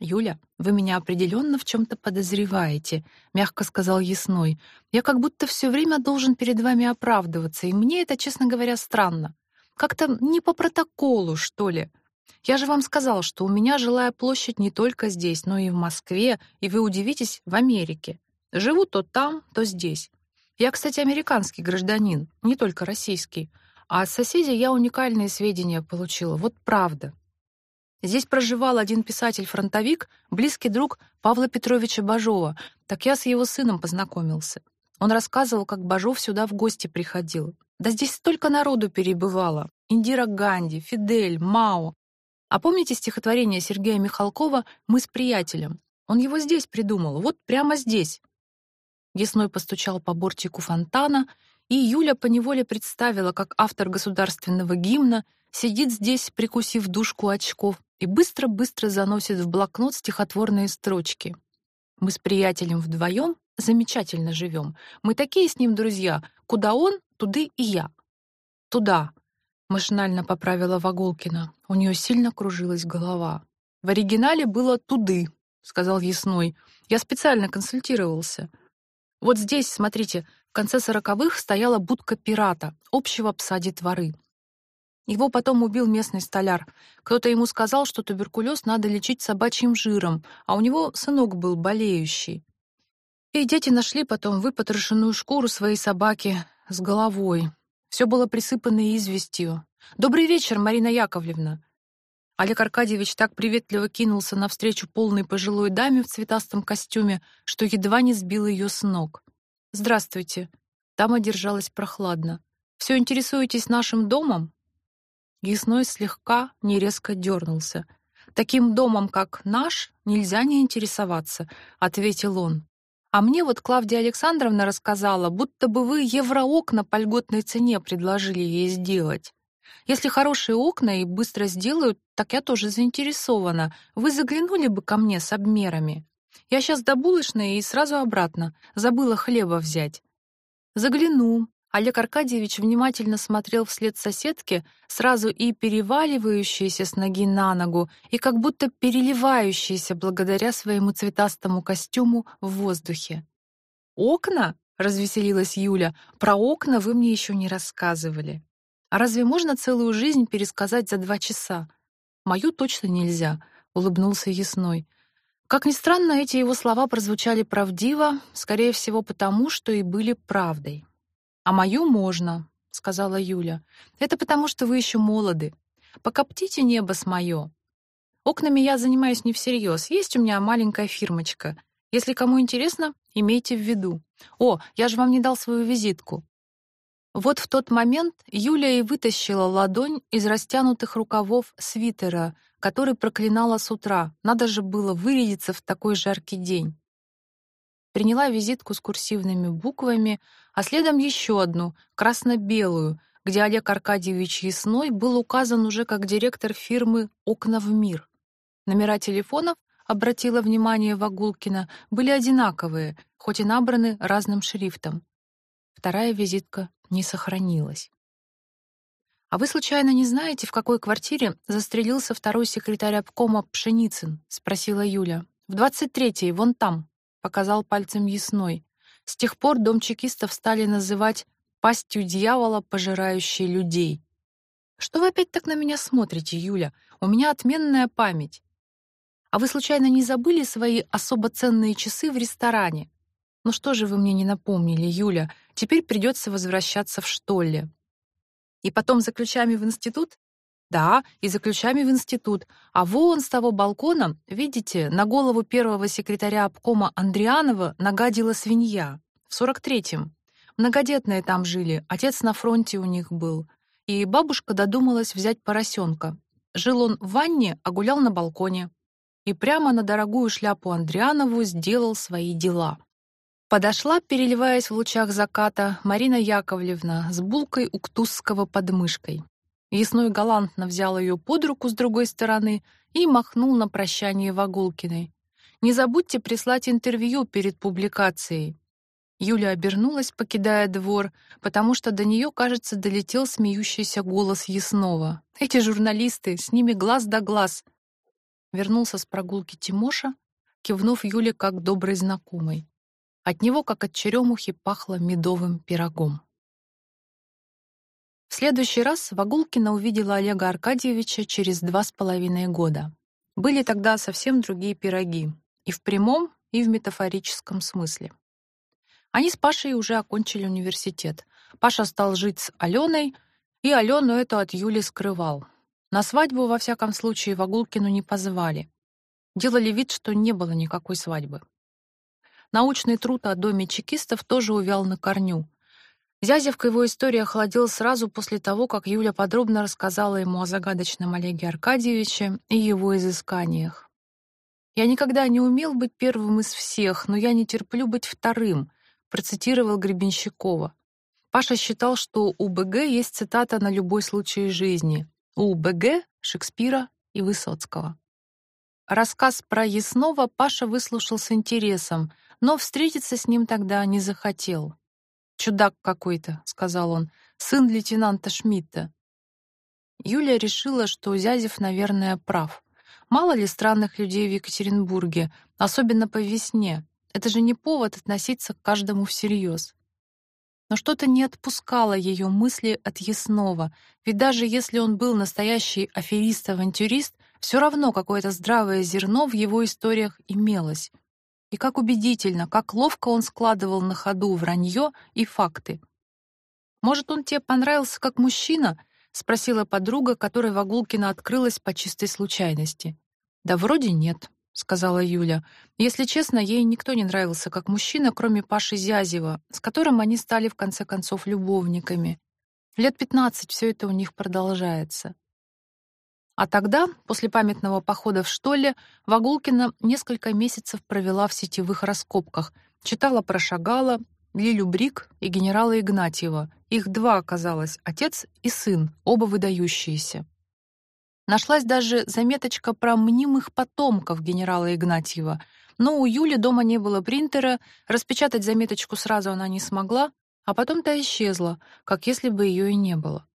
Юля, вы меня определенно в чем то подозреваете, мягко сказал Ясной. Я как будто все время должен перед вами оправдываться, и мне это, честно говоря, странно. Как-то не по протоколу, что ли. Я же вам сказал, что у меня жилая площадь не только здесь, но и в Москве, и вы удивитесь, в Америке. Живу то там, то здесь. Я, кстати, американский гражданин, не только российский. А от соседей я уникальные сведения получила. Вот правда. Здесь проживал один писатель-фронтовик, близкий друг Павла Петровича Бажова. Так я с его сыном познакомился. Он рассказывал, как Бажов сюда в гости приходил. Да здесь столько народу перебывало. Индира Ганди, Фидель, Мао. А помните стихотворение Сергея Михалкова «Мы с приятелем»? Он его здесь придумал, вот прямо здесь. Ясной постучал по бортику фонтана, и Юля поневоле представила, как автор государственного гимна сидит здесь, прикусив дужку очков, и быстро-быстро заносит в блокнот стихотворные строчки. Мы с приятелем вдвоем замечательно живем. Мы такие с ним друзья. Куда он, туды и я. Туда. Машинально поправила Вагулкина. У нее сильно кружилась голова. В оригинале было туды, сказал Ясной. Я специально консультировался. Вот здесь, смотрите, в конце сороковых стояла будка пирата, общего пса детворы. Его потом убил местный столяр. Кто-то ему сказал, что туберкулез надо лечить собачьим жиром, а у него сынок был болеющий. И дети нашли потом выпотрошенную шкуру своей собаки с головой. Все было присыпано известью. «Добрый вечер, Марина Яковлевна!» Олег Аркадьевич так приветливо кинулся навстречу полной пожилой даме в цветастом костюме, что едва не сбил ее с ног. «Здравствуйте!» Дама держалась прохладно. «Все интересуетесь нашим домом?» Ясной слегка, нерезко дернулся. «Таким домом, как наш, нельзя не интересоваться», — ответил он. «А мне вот Клавдия Александровна рассказала, будто бы вы евроокна по льготной цене предложили ей сделать. Если хорошие окна и быстро сделают, так я тоже заинтересована. Вы заглянули бы ко мне с обмерами. Я сейчас до булочной и сразу обратно. Забыла хлеба взять». «Загляну», Олег Аркадьевич внимательно смотрел вслед соседке, сразу и переваливающейся с ноги на ногу, и как будто переливающейся благодаря своему цветастому костюму в воздухе. «Окна?» — развеселилась Юля. «Про окна вы мне еще не рассказывали. А разве можно целую жизнь пересказать за два часа? Мою точно нельзя», — улыбнулся Ясной. Как ни странно, эти его слова прозвучали правдиво, скорее всего, потому, что и были правдой. А мою можно, сказала Юля. Это потому, что вы еще молоды. Покоптите небо с моё. Окнами я занимаюсь не всерьез. Есть у меня маленькая фирмочка. Если кому интересно, имейте в виду. О, я же вам не дал свою визитку. Вот в тот момент Юля и вытащила ладонь из растянутых рукавов свитера, который проклинала с утра. Надо же было вырядиться в такой жаркий день приняла визитку с курсивными буквами, а следом еще одну, красно-белую, где Олег Аркадьевич Ясной был указан уже как директор фирмы «Окна в мир». Номера телефонов, обратила внимание Вагулкина, были одинаковые, хоть и набраны разным шрифтом. Вторая визитка не сохранилась. «А вы случайно не знаете, в какой квартире застрелился второй секретарь обкома Пшеницын?» — спросила Юля. «В двадцать третьей, вон там» показал пальцем Ясной. С тех пор дом чекистов стали называть пастью дьявола, пожирающей людей. Что вы опять так на меня смотрите, Юля? У меня отменная память. А вы случайно не забыли свои особо ценные часы в ресторане? Ну что же вы мне не напомнили, Юля? Теперь придется возвращаться в Штолле. И потом за ключами в институт? Да, и за ключами в институт. А вон с того балкона, видите, на голову первого секретаря обкома Андрианова нагадила свинья. В 43-м. Многодетные там жили, отец на фронте у них был. И бабушка додумалась взять поросенка. Жил он в ванне, а гулял на балконе. И прямо на дорогую шляпу Андрианову сделал свои дела. Подошла, переливаясь в лучах заката, Марина Яковлевна с булкой уктузского под мышкой. Ясной галантно взял ее под руку с другой стороны и махнул на прощание Вагулкиной. «Не забудьте прислать интервью перед публикацией». Юля обернулась, покидая двор, потому что до нее, кажется, долетел смеющийся голос Яснова. «Эти журналисты, с ними глаз да глаз!» Вернулся с прогулки Тимоша, кивнув Юле как доброй знакомой. От него, как от черемухи, пахло медовым пирогом. В следующий раз Вагулкина увидела Олега Аркадьевича через два с половиной года. Были тогда совсем другие пироги, и в прямом, и в метафорическом смысле. Они с Пашей уже окончили университет. Паша стал жить с Аленой, и Алену эту от Юли скрывал. На свадьбу, во всяком случае, Вагулкину не позвали. Делали вид, что не было никакой свадьбы. Научный труд о доме чекистов тоже увял на корню. Зязев его истории охладел сразу после того, как Юля подробно рассказала ему о загадочном Олеге Аркадьевиче и его изысканиях. «Я никогда не умел быть первым из всех, но я не терплю быть вторым», процитировал Гребенщикова. Паша считал, что у БГ есть цитата на любой случай жизни. У БГ, Шекспира и Высоцкого. Рассказ про Яснова Паша выслушал с интересом, но встретиться с ним тогда не захотел. «Чудак какой-то», — сказал он, — «сын лейтенанта Шмидта». Юлия решила, что Зязев, наверное, прав. Мало ли странных людей в Екатеринбурге, особенно по весне. Это же не повод относиться к каждому всерьез. Но что-то не отпускало ее мысли от Яснова, ведь даже если он был настоящий аферист-авантюрист, все равно какое-то здравое зерно в его историях имелось. И как убедительно, как ловко он складывал на ходу вранье и факты. «Может, он тебе понравился как мужчина?» — спросила подруга, которой Вагулкина открылась по чистой случайности. «Да вроде нет», сказала Юля. Если честно, ей никто не нравился как мужчина, кроме Паши Зязева, с которым они стали в конце концов любовниками. Лет пятнадцать все это у них продолжается. А тогда, после памятного похода в Штолле, Вагулкина несколько месяцев провела в сетевых раскопках, читала про Шагала, Лилю Брик и генерала Игнатьева. Их два оказалось, отец и сын, оба выдающиеся. Нашлась даже заметочка про мнимых потомков генерала Игнатьева, но у Юли дома не было принтера, распечатать заметочку сразу она не смогла, а потом-то исчезла, как если бы ее и не было.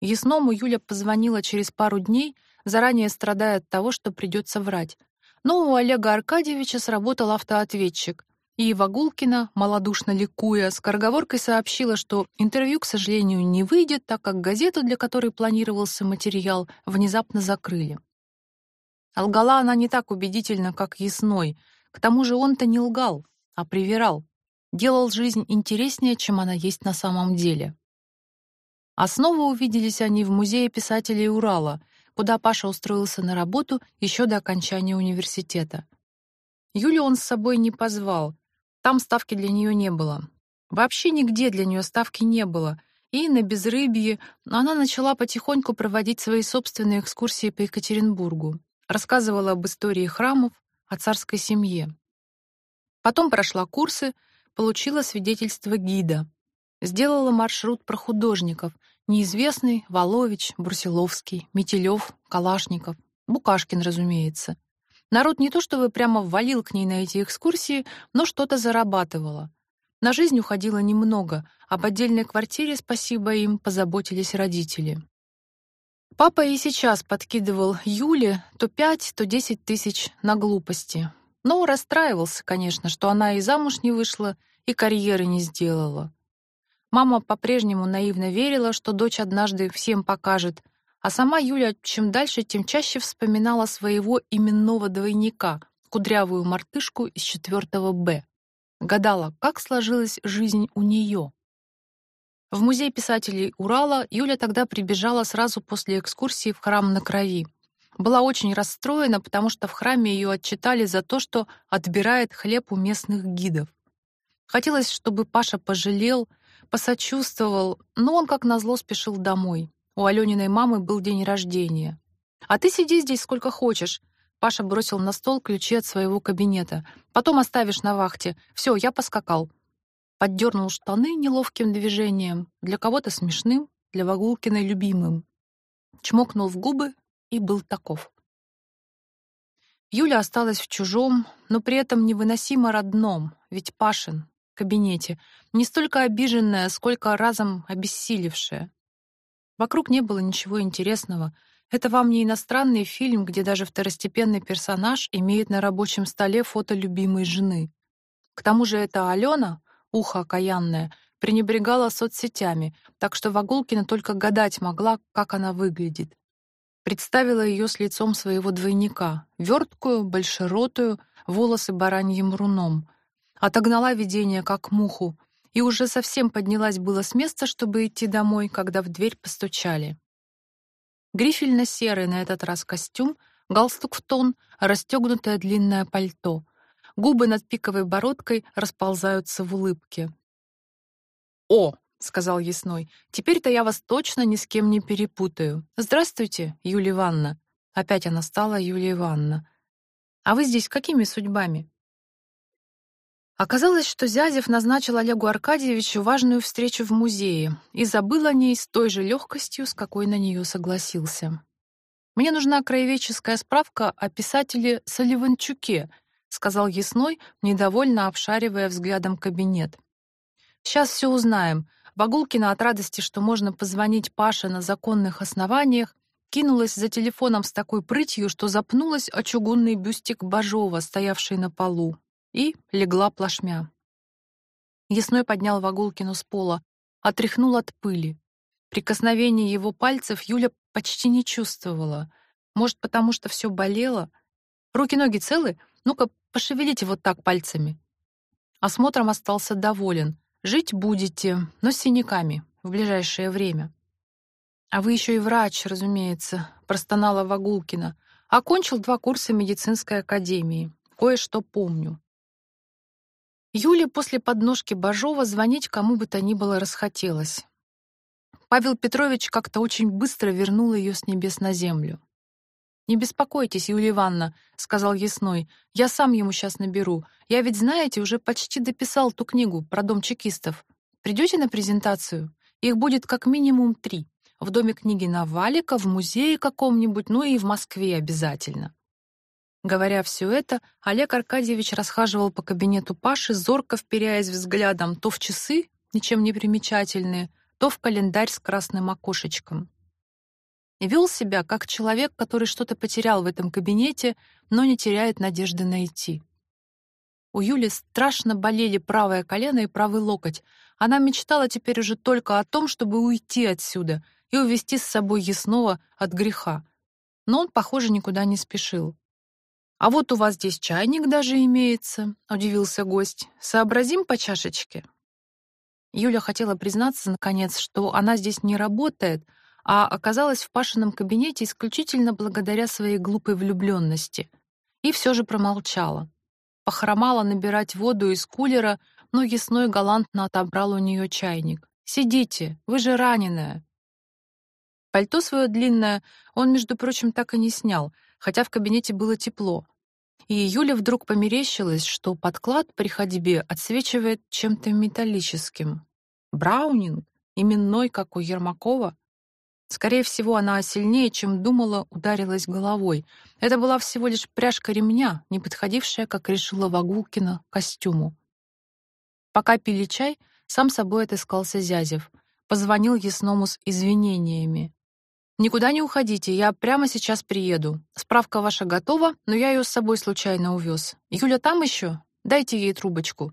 Ясному Юля позвонила через пару дней, заранее страдая от того, что придется врать. Но у Олега Аркадьевича сработал автоответчик, и Вагулкина, малодушно ликуя, скороговоркой сообщила, что интервью, к сожалению, не выйдет, так как газету, для которой планировался материал, внезапно закрыли. Лгала она не так убедительно, как Ясной. К тому же он-то не лгал, а привирал. Делал жизнь интереснее, чем она есть на самом деле. А снова увиделись они в Музее писателей Урала, куда Паша устроился на работу еще до окончания университета. Юлю он с собой не позвал, там ставки для нее не было. Вообще нигде для нее ставки не было. И на безрыбье она начала потихоньку проводить свои собственные экскурсии по Екатеринбургу. Рассказывала об истории храмов, о царской семье. Потом прошла курсы, получила свидетельство гида. Сделала маршрут про художников. Неизвестный, Волович, Брусиловский, Метелев, Калашников, Букашкин, разумеется. Народ не то чтобы прямо ввалил к ней на эти экскурсии, но что-то зарабатывала. На жизнь уходило немного, об отдельной квартире, спасибо им, позаботились родители. Папа и сейчас подкидывал Юле то пять, то десять тысяч на глупости. Но расстраивался, конечно, что она и замуж не вышла, и карьеры не сделала. Мама по-прежнему наивно верила, что дочь однажды всем покажет, а сама Юля чем дальше, тем чаще вспоминала своего именного двойника, кудрявую мартышку из четвертого Б. Гадала, как сложилась жизнь у нее. В музей писателей Урала Юля тогда прибежала сразу после экскурсии в храм на крови. Была очень расстроена, потому что в храме ее отчитали за то, что отбирает хлеб у местных гидов. Хотелось, чтобы Паша пожалел, посочувствовал, но он, как назло, спешил домой. У Алёниной мамы был день рождения. «А ты сиди здесь сколько хочешь». Паша бросил на стол ключи от своего кабинета. «Потом оставишь на вахте. Все, я поскакал». Поддернул штаны неловким движением, для кого-то смешным, для Вагулкиной любимым. Чмокнул в губы и был таков. Юля осталась в чужом, но при этом невыносимо родном, ведь Пашин, кабинете, не столько обиженная, сколько разом обессилевшая. Вокруг не было ничего интересного. Это вам не иностранный фильм, где даже второстепенный персонаж имеет на рабочем столе фото любимой жены. К тому же это Алена, ухо окаянное, пренебрегала соцсетями, так что Вагулкина только гадать могла, как она выглядит. Представила ее с лицом своего двойника, верткую, большеротую, волосы бараньим руном. Отогнала видение, как муху, и уже совсем поднялась было с места, чтобы идти домой, когда в дверь постучали. Грифельно-серый на этот раз костюм, галстук в тон, расстегнутое длинное пальто. Губы над пиковой бородкой расползаются в улыбке. «О!» — сказал Ясной. «Теперь-то я вас точно ни с кем не перепутаю. Здравствуйте, Юлия Ивановна». Опять она стала Юлия Ивановна. «А вы здесь какими судьбами?» Оказалось, что Зязев назначил Олегу Аркадьевичу важную встречу в музее и забыл о ней с той же легкостью, с какой на нее согласился. «Мне нужна краеведческая справка о писателе Соливанчуке», сказал Ясной, недовольно обшаривая взглядом кабинет. «Сейчас все узнаем. Вагулкина от радости, что можно позвонить Паше на законных основаниях, кинулась за телефоном с такой прытью, что запнулась о чугунный бюстик Бажова, стоявший на полу, и легла плашмя. Ясной поднял Вагулкину с пола, отряхнул от пыли. Прикосновение его пальцев Юля почти не чувствовала. Может, потому что все болело? Руки-ноги целы? Ну-ка, пошевелите вот так пальцами. Осмотром остался доволен. Жить будете, но с синяками в ближайшее время. А вы еще и врач, разумеется, простонала Вагулкина. Окончил два курса медицинской академии. Кое-что помню. Юле после подножки Бажова звонить кому бы то ни было расхотелось. Павел Петрович как-то очень быстро вернул ее с небес на землю. «Не беспокойтесь, Юлия Ивановна», — сказал Ясной. «Я сам ему сейчас наберу. Я ведь, знаете, уже почти дописал ту книгу про дом чекистов. Придете на презентацию? Их будет как минимум три. В доме книги Навалика, в музее каком-нибудь, ну и в Москве обязательно». Говоря все это, Олег Аркадьевич расхаживал по кабинету Паши, зорко вперяясь взглядом то в часы, ничем не примечательные, то в календарь с красным окошечком и вел себя как человек, который что-то потерял в этом кабинете, но не теряет надежды найти. У Юли страшно болели правое колено и правый локоть. Она мечтала теперь уже только о том, чтобы уйти отсюда и увести с собой Яснова от греха. Но он, похоже, никуда не спешил. «А вот у вас здесь чайник даже имеется», — удивился гость. «Сообразим по чашечке?» Юля хотела признаться, наконец, что она здесь не работает, а оказалась в Пашином кабинете исключительно благодаря своей глупой влюбленности. И все же промолчала. Похромала набирать воду из кулера, но ясной галантно отобрал у нее чайник. «Сидите, вы же раненая». Пальто свое длинное он, между прочим, так и не снял, хотя в кабинете было тепло. И Юле вдруг померещилось, что подклад при ходьбе отсвечивает чем-то металлическим. Браунинг, именной, как у Ермакова. Скорее всего, она сильнее, чем думала, ударилась головой. Это была всего лишь пряжка ремня, не подходившая, как решила Вагулкина, костюму. Пока пили чай, сам собой отыскался Зязев. Позвонил Ясному с извинениями. «Никуда не уходите, я прямо сейчас приеду. Справка ваша готова, но я ее с собой случайно увез. Юля там еще? Дайте ей трубочку».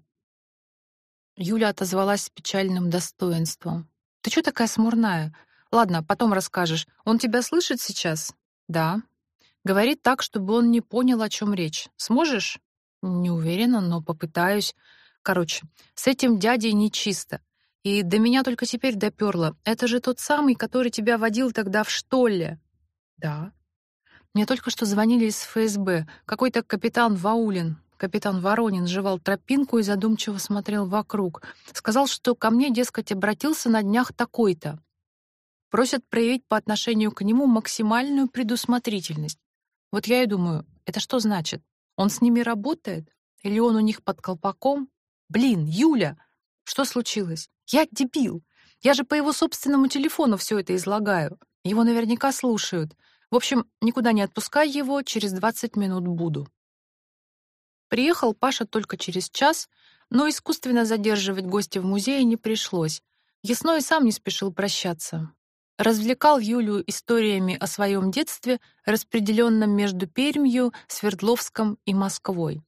Юля отозвалась с печальным достоинством. «Ты что такая смурная? Ладно, потом расскажешь. Он тебя слышит сейчас? Да. Говорит так, чтобы он не понял, о чем речь. Сможешь? Не уверена, но попытаюсь. Короче, с этим дядей нечисто. И до меня только теперь доперло. Это же тот самый, который тебя водил тогда в штолле. Да. Мне только что звонили из ФСБ. Какой-то капитан Ваулин. Капитан Воронин жевал тропинку и задумчиво смотрел вокруг. Сказал, что ко мне, дескать, обратился на днях такой-то. Просят проявить по отношению к нему максимальную предусмотрительность. Вот я и думаю, это что значит? Он с ними работает? Или он у них под колпаком? Блин, Юля, что случилось? Я дебил. Я же по его собственному телефону все это излагаю. Его наверняка слушают. В общем, никуда не отпускай его, через 20 минут буду. Приехал Паша только через час, но искусственно задерживать гостя в музее не пришлось. Ясной сам не спешил прощаться. Развлекал Юлю историями о своем детстве, распределенном между Пермью, Свердловском и Москвой.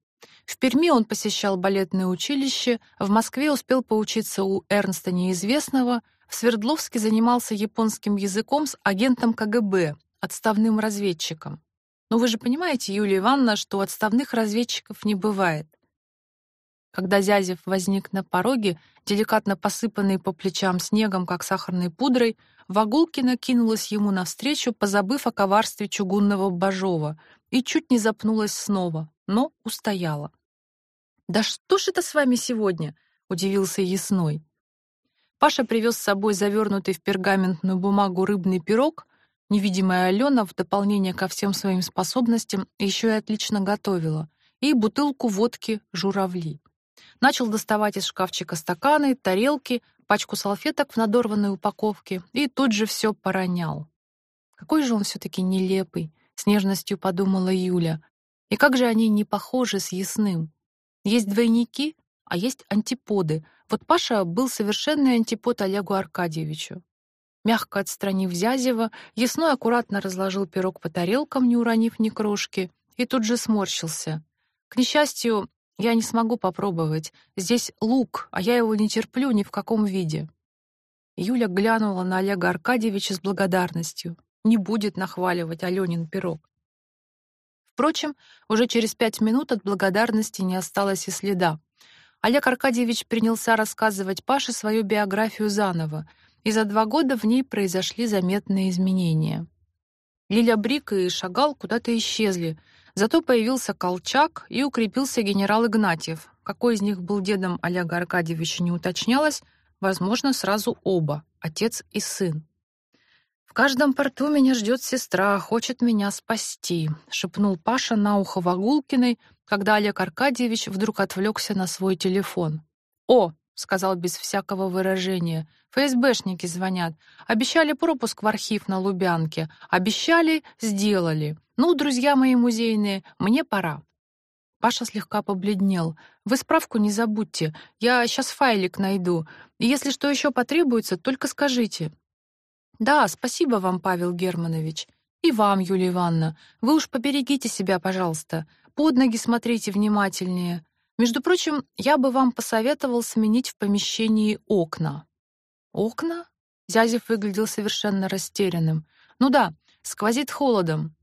В Перми он посещал балетное училище, в Москве успел поучиться у Эрнста Неизвестного, в Свердловске занимался японским языком с агентом КГБ, отставным разведчиком. Но вы же понимаете, Юлия Ивановна, что отставных разведчиков не бывает. Когда Зязев возник на пороге, деликатно посыпанный по плечам снегом, как сахарной пудрой, Вагулкина кинулась ему навстречу, позабыв о коварстве чугунного Бажова, и чуть не запнулась снова, но устояла. «Да что ж это с вами сегодня?» — удивился Ясной. Паша привез с собой завернутый в пергаментную бумагу рыбный пирог. Невидимая Алена в дополнение ко всем своим способностям еще и отлично готовила. И бутылку водки «Журавли». Начал доставать из шкафчика стаканы, тарелки, пачку салфеток в надорванной упаковке и тут же все поронял. Какой же он все-таки нелепый, с нежностью подумала Юля. И как же они не похожи с Ясным. Есть двойники, а есть антиподы. Вот Паша был совершенный антипод Олегу Аркадьевичу. Мягко отстранив Зязева, Ясной аккуратно разложил пирог по тарелкам, не уронив ни крошки, и тут же сморщился. К несчастью, я не смогу попробовать. Здесь лук, а я его не терплю ни в каком виде. Юля глянула на Олега Аркадьевича с благодарностью. Не будет нахваливать Алёнин пирог. Впрочем, уже через пять минут от благодарности не осталось и следа. Олег Аркадьевич принялся рассказывать Паше свою биографию заново, и за два года в ней произошли заметные изменения. Лиля Брик и Шагал куда-то исчезли, Зато появился Колчак и укрепился генерал Игнатьев. Какой из них был дедом Олега Аркадьевича не уточнялось, возможно, сразу оба, отец и сын. «В каждом порту меня ждет сестра, хочет меня спасти», — шепнул Паша на ухо Вагулкиной, когда Олег Аркадьевич вдруг отвлекся на свой телефон. «О!» — сказал без всякого выражения. «ФСБшники звонят. Обещали пропуск в архив на Лубянке. Обещали — сделали. «Ну, друзья мои музейные, мне пора». Паша слегка побледнел. «Вы справку не забудьте. Я сейчас файлик найду. И если что еще потребуется, только скажите». «Да, спасибо вам, Павел Германович. И вам, Юлия Ивановна. Вы уж поберегите себя, пожалуйста. Под ноги смотрите внимательнее. Между прочим, я бы вам посоветовал сменить в помещении окна». «Окна?» Зязев выглядел совершенно растерянным. «Ну да, сквозит холодом.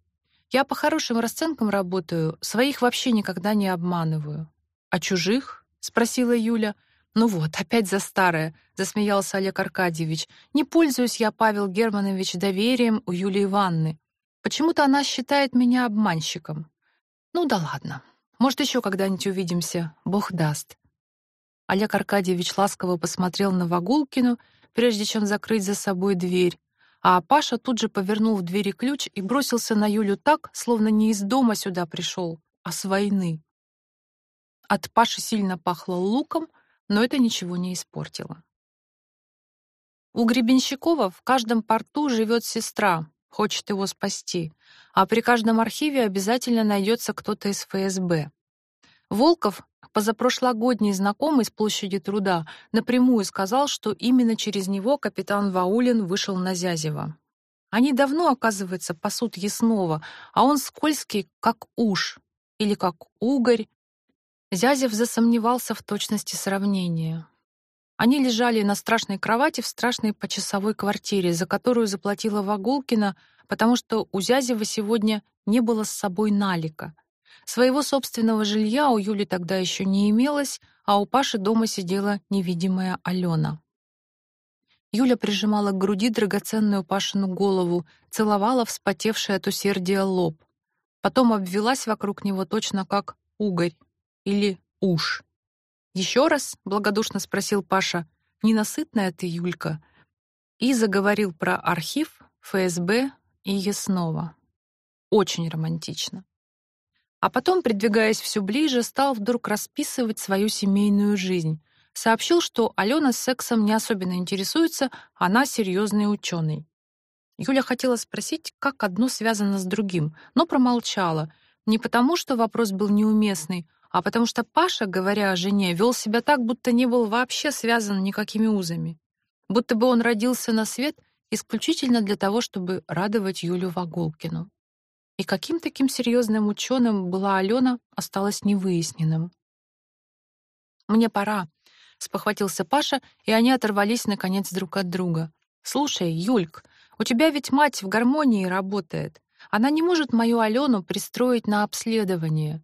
Я по хорошим расценкам работаю, своих вообще никогда не обманываю. А чужих? спросила Юля. Ну вот, опять за старое, засмеялся Олег Аркадьевич. Не пользуюсь я, Павел Германович, доверием у Юлии Ивановны. Почему-то она считает меня обманщиком. Ну да ладно. Может, еще когда-нибудь увидимся, Бог даст. Олег Аркадьевич ласково посмотрел на Вагулкину, прежде чем закрыть за собой дверь, а Паша тут же повернул в двери ключ и бросился на Юлю так, словно не из дома сюда пришел, а с войны. От Паши сильно пахло луком, но это ничего не испортило. У Гребенщикова в каждом порту живет сестра, хочет его спасти, а при каждом архиве обязательно найдется кто-то из ФСБ. Волков позапрошлогодний знакомый с площади Труда напрямую сказал, что именно через него капитан Ваулин вышел на Зязева. Они давно, оказывается, пасут Яснова, а он скользкий, как уж, или как угорь. Зязев засомневался в точности сравнения. Они лежали на страшной кровати в страшной почасовой квартире, за которую заплатила Вагулкина, потому что у Зязева сегодня не было с собой налика — Своего собственного жилья у Юли тогда еще не имелось, а у Паши дома сидела невидимая Алена. Юля прижимала к груди драгоценную Пашину голову, целовала вспотевший от усердия лоб. Потом обвелась вокруг него точно как угорь или уж. «Еще раз?» — благодушно спросил Паша. «Ненасытная ты, Юлька?» И заговорил про архив, ФСБ и Яснова. Очень романтично а потом, придвигаясь все ближе, стал вдруг расписывать свою семейную жизнь. Сообщил, что Алена с сексом не особенно интересуется, она серьезный ученый. Юля хотела спросить, как одно связано с другим, но промолчала. Не потому, что вопрос был неуместный, а потому что Паша, говоря о жене, вел себя так, будто не был вообще связан никакими узами. Будто бы он родился на свет исключительно для того, чтобы радовать Юлю Вагулкину. И каким таким серьезным ученым была Алена, осталось невыясненным. «Мне пора», — спохватился Паша, и они оторвались, наконец, друг от друга. «Слушай, Юльк, у тебя ведь мать в гармонии работает. Она не может мою Алену пристроить на обследование».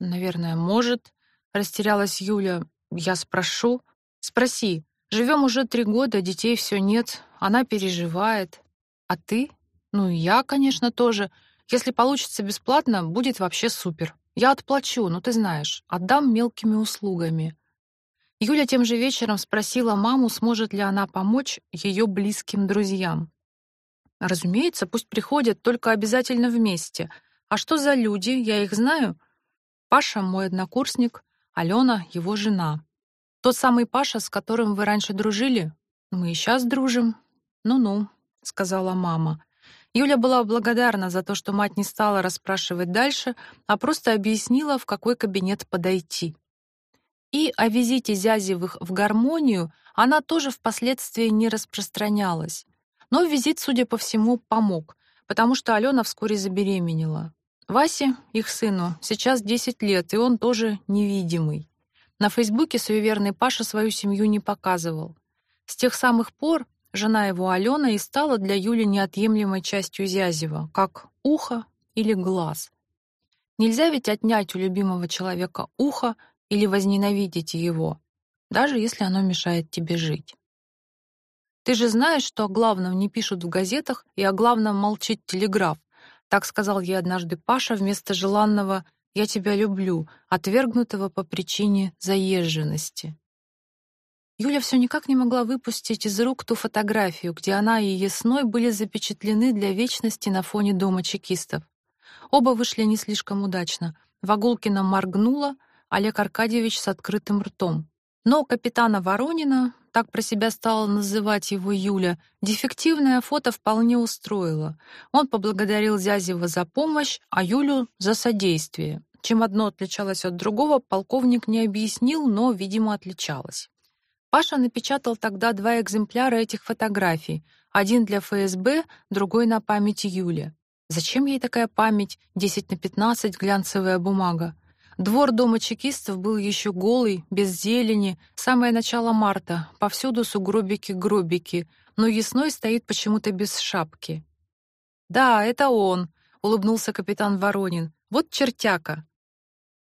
«Наверное, может», — растерялась Юля. «Я спрошу». «Спроси. Живем уже три года, детей все нет. Она переживает. А ты? Ну, я, конечно, тоже. Если получится бесплатно, будет вообще супер. Я отплачу, ну ты знаешь, отдам мелкими услугами. Юля тем же вечером спросила маму, сможет ли она помочь ее близким друзьям. Разумеется, пусть приходят, только обязательно вместе. А что за люди? Я их знаю. Паша мой однокурсник, Алена его жена. Тот самый Паша, с которым вы раньше дружили? Мы и сейчас дружим. Ну-ну, сказала мама. Юля была благодарна за то, что мать не стала расспрашивать дальше, а просто объяснила, в какой кабинет подойти. И о визите Зязевых в гармонию она тоже впоследствии не распространялась. Но визит, судя по всему, помог, потому что Алена вскоре забеременела. Васе, их сыну, сейчас 10 лет, и он тоже невидимый. На Фейсбуке суеверный Паша свою семью не показывал. С тех самых пор Жена его Алена и стала для Юли неотъемлемой частью Зязева, как ухо или глаз. Нельзя ведь отнять у любимого человека ухо или возненавидеть его, даже если оно мешает тебе жить. Ты же знаешь, что о главном не пишут в газетах и о главном молчит телеграф. Так сказал ей однажды Паша вместо желанного «я тебя люблю», отвергнутого по причине заезженности. Юля все никак не могла выпустить из рук ту фотографию, где она и Ясной были запечатлены для вечности на фоне дома чекистов. Оба вышли не слишком удачно. Вагулкина моргнула, Олег Аркадьевич с открытым ртом. Но капитана Воронина, так про себя стала называть его Юля, дефективное фото вполне устроило. Он поблагодарил Зязева за помощь, а Юлю — за содействие. Чем одно отличалось от другого, полковник не объяснил, но, видимо, отличалось. Паша напечатал тогда два экземпляра этих фотографий, один для ФСБ, другой на память Юле. Зачем ей такая память, 10 на 15 глянцевая бумага? Двор дома чекистов был еще голый, без зелени, самое начало марта, повсюду сугробики-гробики, но ясной стоит почему-то без шапки. «Да, это он», — улыбнулся капитан Воронин. «Вот чертяка».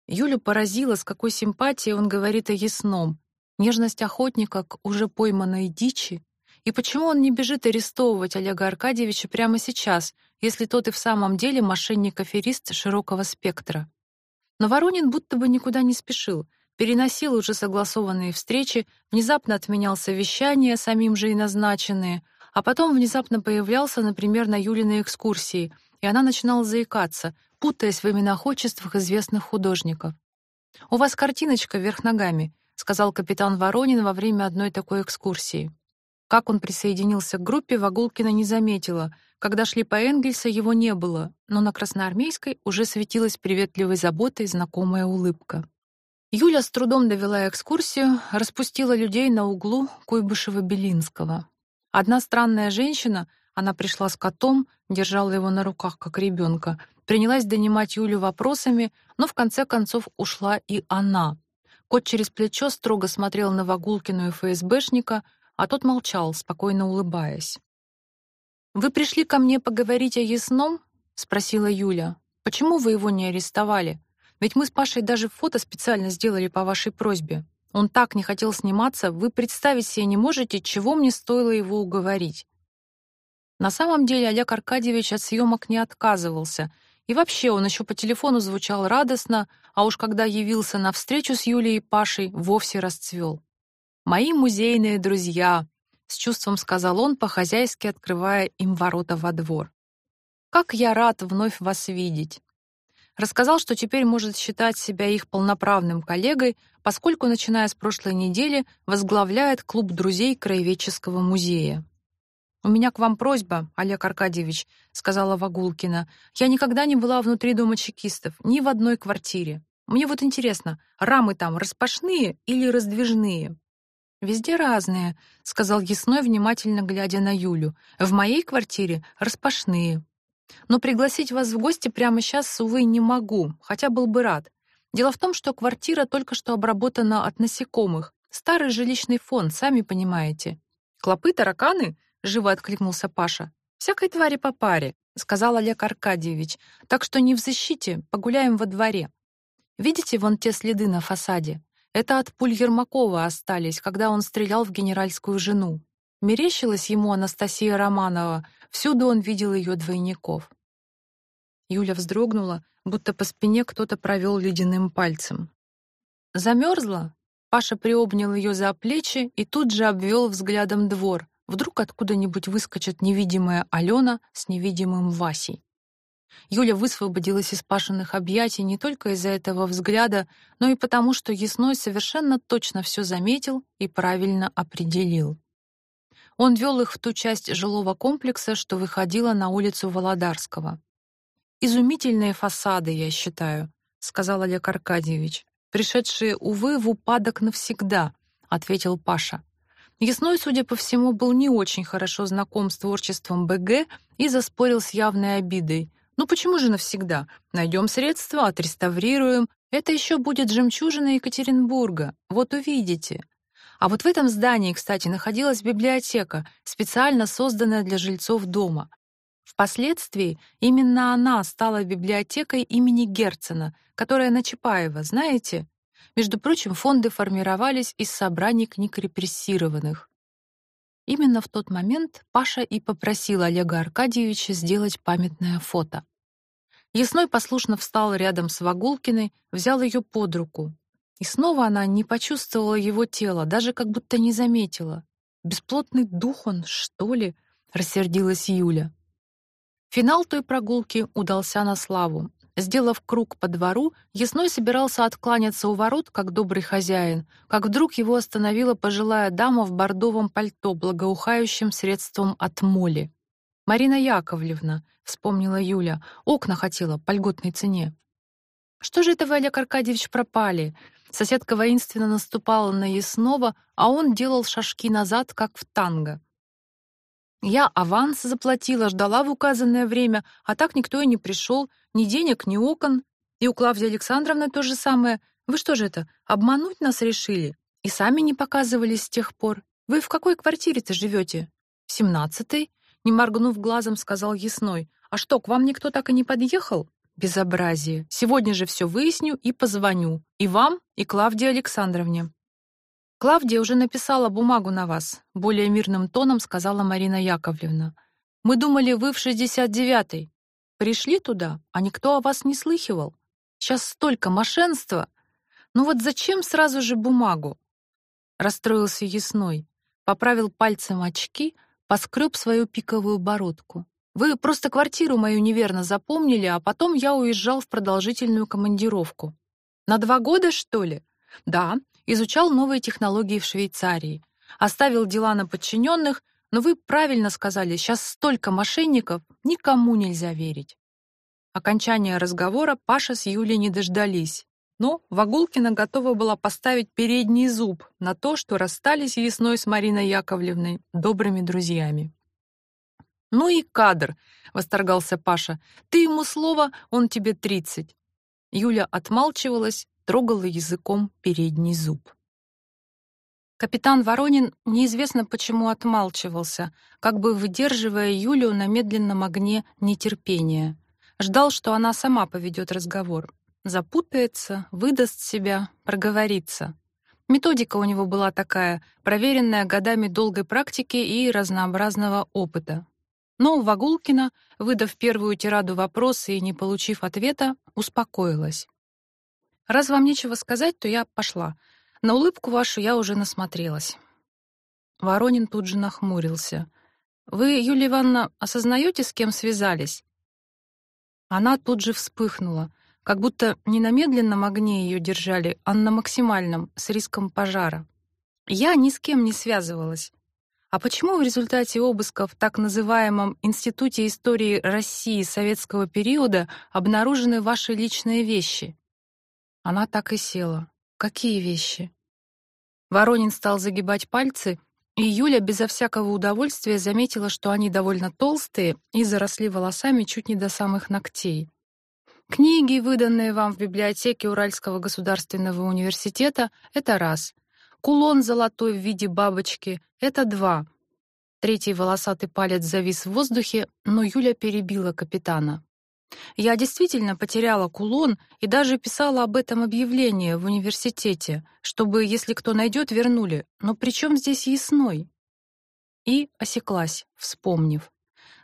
Юлю поразило, с какой симпатией он говорит о ясном, нежность охотника к уже пойманной дичи, и почему он не бежит арестовывать Олега Аркадьевича прямо сейчас, если тот и в самом деле мошенник-аферист широкого спектра. Но Воронин будто бы никуда не спешил, переносил уже согласованные встречи, внезапно отменял совещания, самим же и назначенные, а потом внезапно появлялся, например, на Юлиной экскурсии, и она начинала заикаться, путаясь в именоходчествах известных художников. «У вас картиночка вверх ногами сказал капитан Воронин во время одной такой экскурсии. Как он присоединился к группе, Вагулкина не заметила. Когда шли по Энгельса, его не было, но на Красноармейской уже светилась приветливой заботой знакомая улыбка. Юля с трудом довела экскурсию, распустила людей на углу Куйбышева-Белинского. Одна странная женщина, она пришла с котом, держала его на руках, как ребенка, принялась донимать Юлю вопросами, но в конце концов ушла и она. Кот через плечо строго смотрел на Вагулкину и ФСБшника, а тот молчал, спокойно улыбаясь. «Вы пришли ко мне поговорить о Ясном?» — спросила Юля. «Почему вы его не арестовали? Ведь мы с Пашей даже фото специально сделали по вашей просьбе. Он так не хотел сниматься, вы представить себе не можете, чего мне стоило его уговорить». На самом деле Олег Аркадьевич от съемок не отказывался — и вообще он еще по телефону звучал радостно, а уж когда явился на встречу с Юлей и Пашей, вовсе расцвел. «Мои музейные друзья», — с чувством сказал он, по-хозяйски открывая им ворота во двор. «Как я рад вновь вас видеть!» Рассказал, что теперь может считать себя их полноправным коллегой, поскольку, начиная с прошлой недели, возглавляет клуб друзей Краеведческого музея. «У меня к вам просьба, Олег Аркадьевич», — сказала Вагулкина. «Я никогда не была внутри дома чекистов, ни в одной квартире. Мне вот интересно, рамы там распашные или раздвижные?» «Везде разные», — сказал Ясной, внимательно глядя на Юлю. «В моей квартире распашные. Но пригласить вас в гости прямо сейчас, увы, не могу, хотя был бы рад. Дело в том, что квартира только что обработана от насекомых. Старый жилищный фонд, сами понимаете». «Клопы, тараканы?» — живо откликнулся Паша. «Всякой твари по паре», — сказал Олег Аркадьевич. «Так что не в защите, погуляем во дворе. Видите вон те следы на фасаде? Это от пуль Ермакова остались, когда он стрелял в генеральскую жену. Мерещилась ему Анастасия Романова, всюду он видел ее двойников. Юля вздрогнула, будто по спине кто-то провел ледяным пальцем. Замерзла? Паша приобнял ее за плечи и тут же обвел взглядом двор. Вдруг откуда-нибудь выскочит невидимая Алена с невидимым Васей. Юля высвободилась из Пашиных объятий не только из-за этого взгляда, но и потому, что Ясной совершенно точно все заметил и правильно определил. Он вел их в ту часть жилого комплекса, что выходила на улицу Володарского. «Изумительные фасады, я считаю», — сказал Олег Аркадьевич. «Пришедшие, увы, в упадок навсегда», — ответил Паша. Ясной, судя по всему, был не очень хорошо знаком с творчеством БГ и заспорил с явной обидой. Ну почему же навсегда? Найдем средства, отреставрируем. Это еще будет жемчужина Екатеринбурга. Вот увидите. А вот в этом здании, кстати, находилась библиотека, специально созданная для жильцов дома. Впоследствии именно она стала библиотекой имени Герцена, которая на Чапаева, знаете? Между прочим, фонды формировались из собраний книг репрессированных. Именно в тот момент Паша и попросил Олега Аркадьевича сделать памятное фото. Ясной послушно встал рядом с Вагулкиной, взял ее под руку. И снова она не почувствовала его тело, даже как будто не заметила. «Бесплотный дух он, что ли?» — рассердилась Юля. Финал той прогулки удался на славу. Сделав круг по двору, Ясной собирался откланяться у ворот, как добрый хозяин, как вдруг его остановила пожилая дама в бордовом пальто, благоухающим средством от моли. «Марина Яковлевна», — вспомнила Юля, — «окна хотела по льготной цене». «Что же это вы, Олег Аркадьевич, пропали?» Соседка воинственно наступала на Ясного, а он делал шажки назад, как в танго. Я аванс заплатила, ждала в указанное время, а так никто и не пришел, ни денег, ни окон. И у Клавдии Александровны то же самое. Вы что же это, обмануть нас решили? И сами не показывались с тех пор. Вы в какой квартире-то живете? В семнадцатой? Не моргнув глазом, сказал Ясной. А что, к вам никто так и не подъехал? Безобразие. Сегодня же все выясню и позвоню. И вам, и Клавдии Александровне. Клавдия уже написала бумагу на вас, более мирным тоном сказала Марина Яковлевна. Мы думали, вы в шестьдесят девятой. Пришли туда, а никто о вас не слыхивал. Сейчас столько мошенства. Ну вот зачем сразу же бумагу? Расстроился Ясной, поправил пальцем очки, поскреб свою пиковую бородку. Вы просто квартиру мою неверно запомнили, а потом я уезжал в продолжительную командировку. На два года, что ли? Да, изучал новые технологии в Швейцарии, оставил дела на подчиненных, но вы правильно сказали, сейчас столько мошенников, никому нельзя верить. Окончания разговора Паша с Юлей не дождались. Но Вагулкина готова была поставить передний зуб на то, что расстались весной с Мариной Яковлевной добрыми друзьями. «Ну и кадр!» — восторгался Паша. «Ты ему слово, он тебе тридцать». Юля отмалчивалась, трогала языком передний зуб. Капитан Воронин неизвестно почему отмалчивался, как бы выдерживая Юлю на медленном огне нетерпения. Ждал, что она сама поведет разговор. Запутается, выдаст себя, проговорится. Методика у него была такая, проверенная годами долгой практики и разнообразного опыта. Но Вагулкина, выдав первую тираду вопроса и не получив ответа, успокоилась. Раз вам нечего сказать, то я пошла. На улыбку вашу я уже насмотрелась. Воронин тут же нахмурился. Вы, Юлия Ивановна, осознаете, с кем связались? Она тут же вспыхнула, как будто не на медленном огне ее держали, а на максимальном, с риском пожара. Я ни с кем не связывалась. А почему в результате обыска в так называемом Институте истории России советского периода обнаружены ваши личные вещи? Она так и села. Какие вещи? Воронин стал загибать пальцы, и Юля безо всякого удовольствия заметила, что они довольно толстые и заросли волосами чуть не до самых ногтей. Книги, выданные вам в библиотеке Уральского государственного университета, это раз. Кулон золотой в виде бабочки это два. Третий волосатый палец завис в воздухе, но Юля перебила капитана. Я действительно потеряла кулон и даже писала об этом объявление в университете, чтобы, если кто найдет, вернули. Но при чем здесь ясной? И осеклась, вспомнив.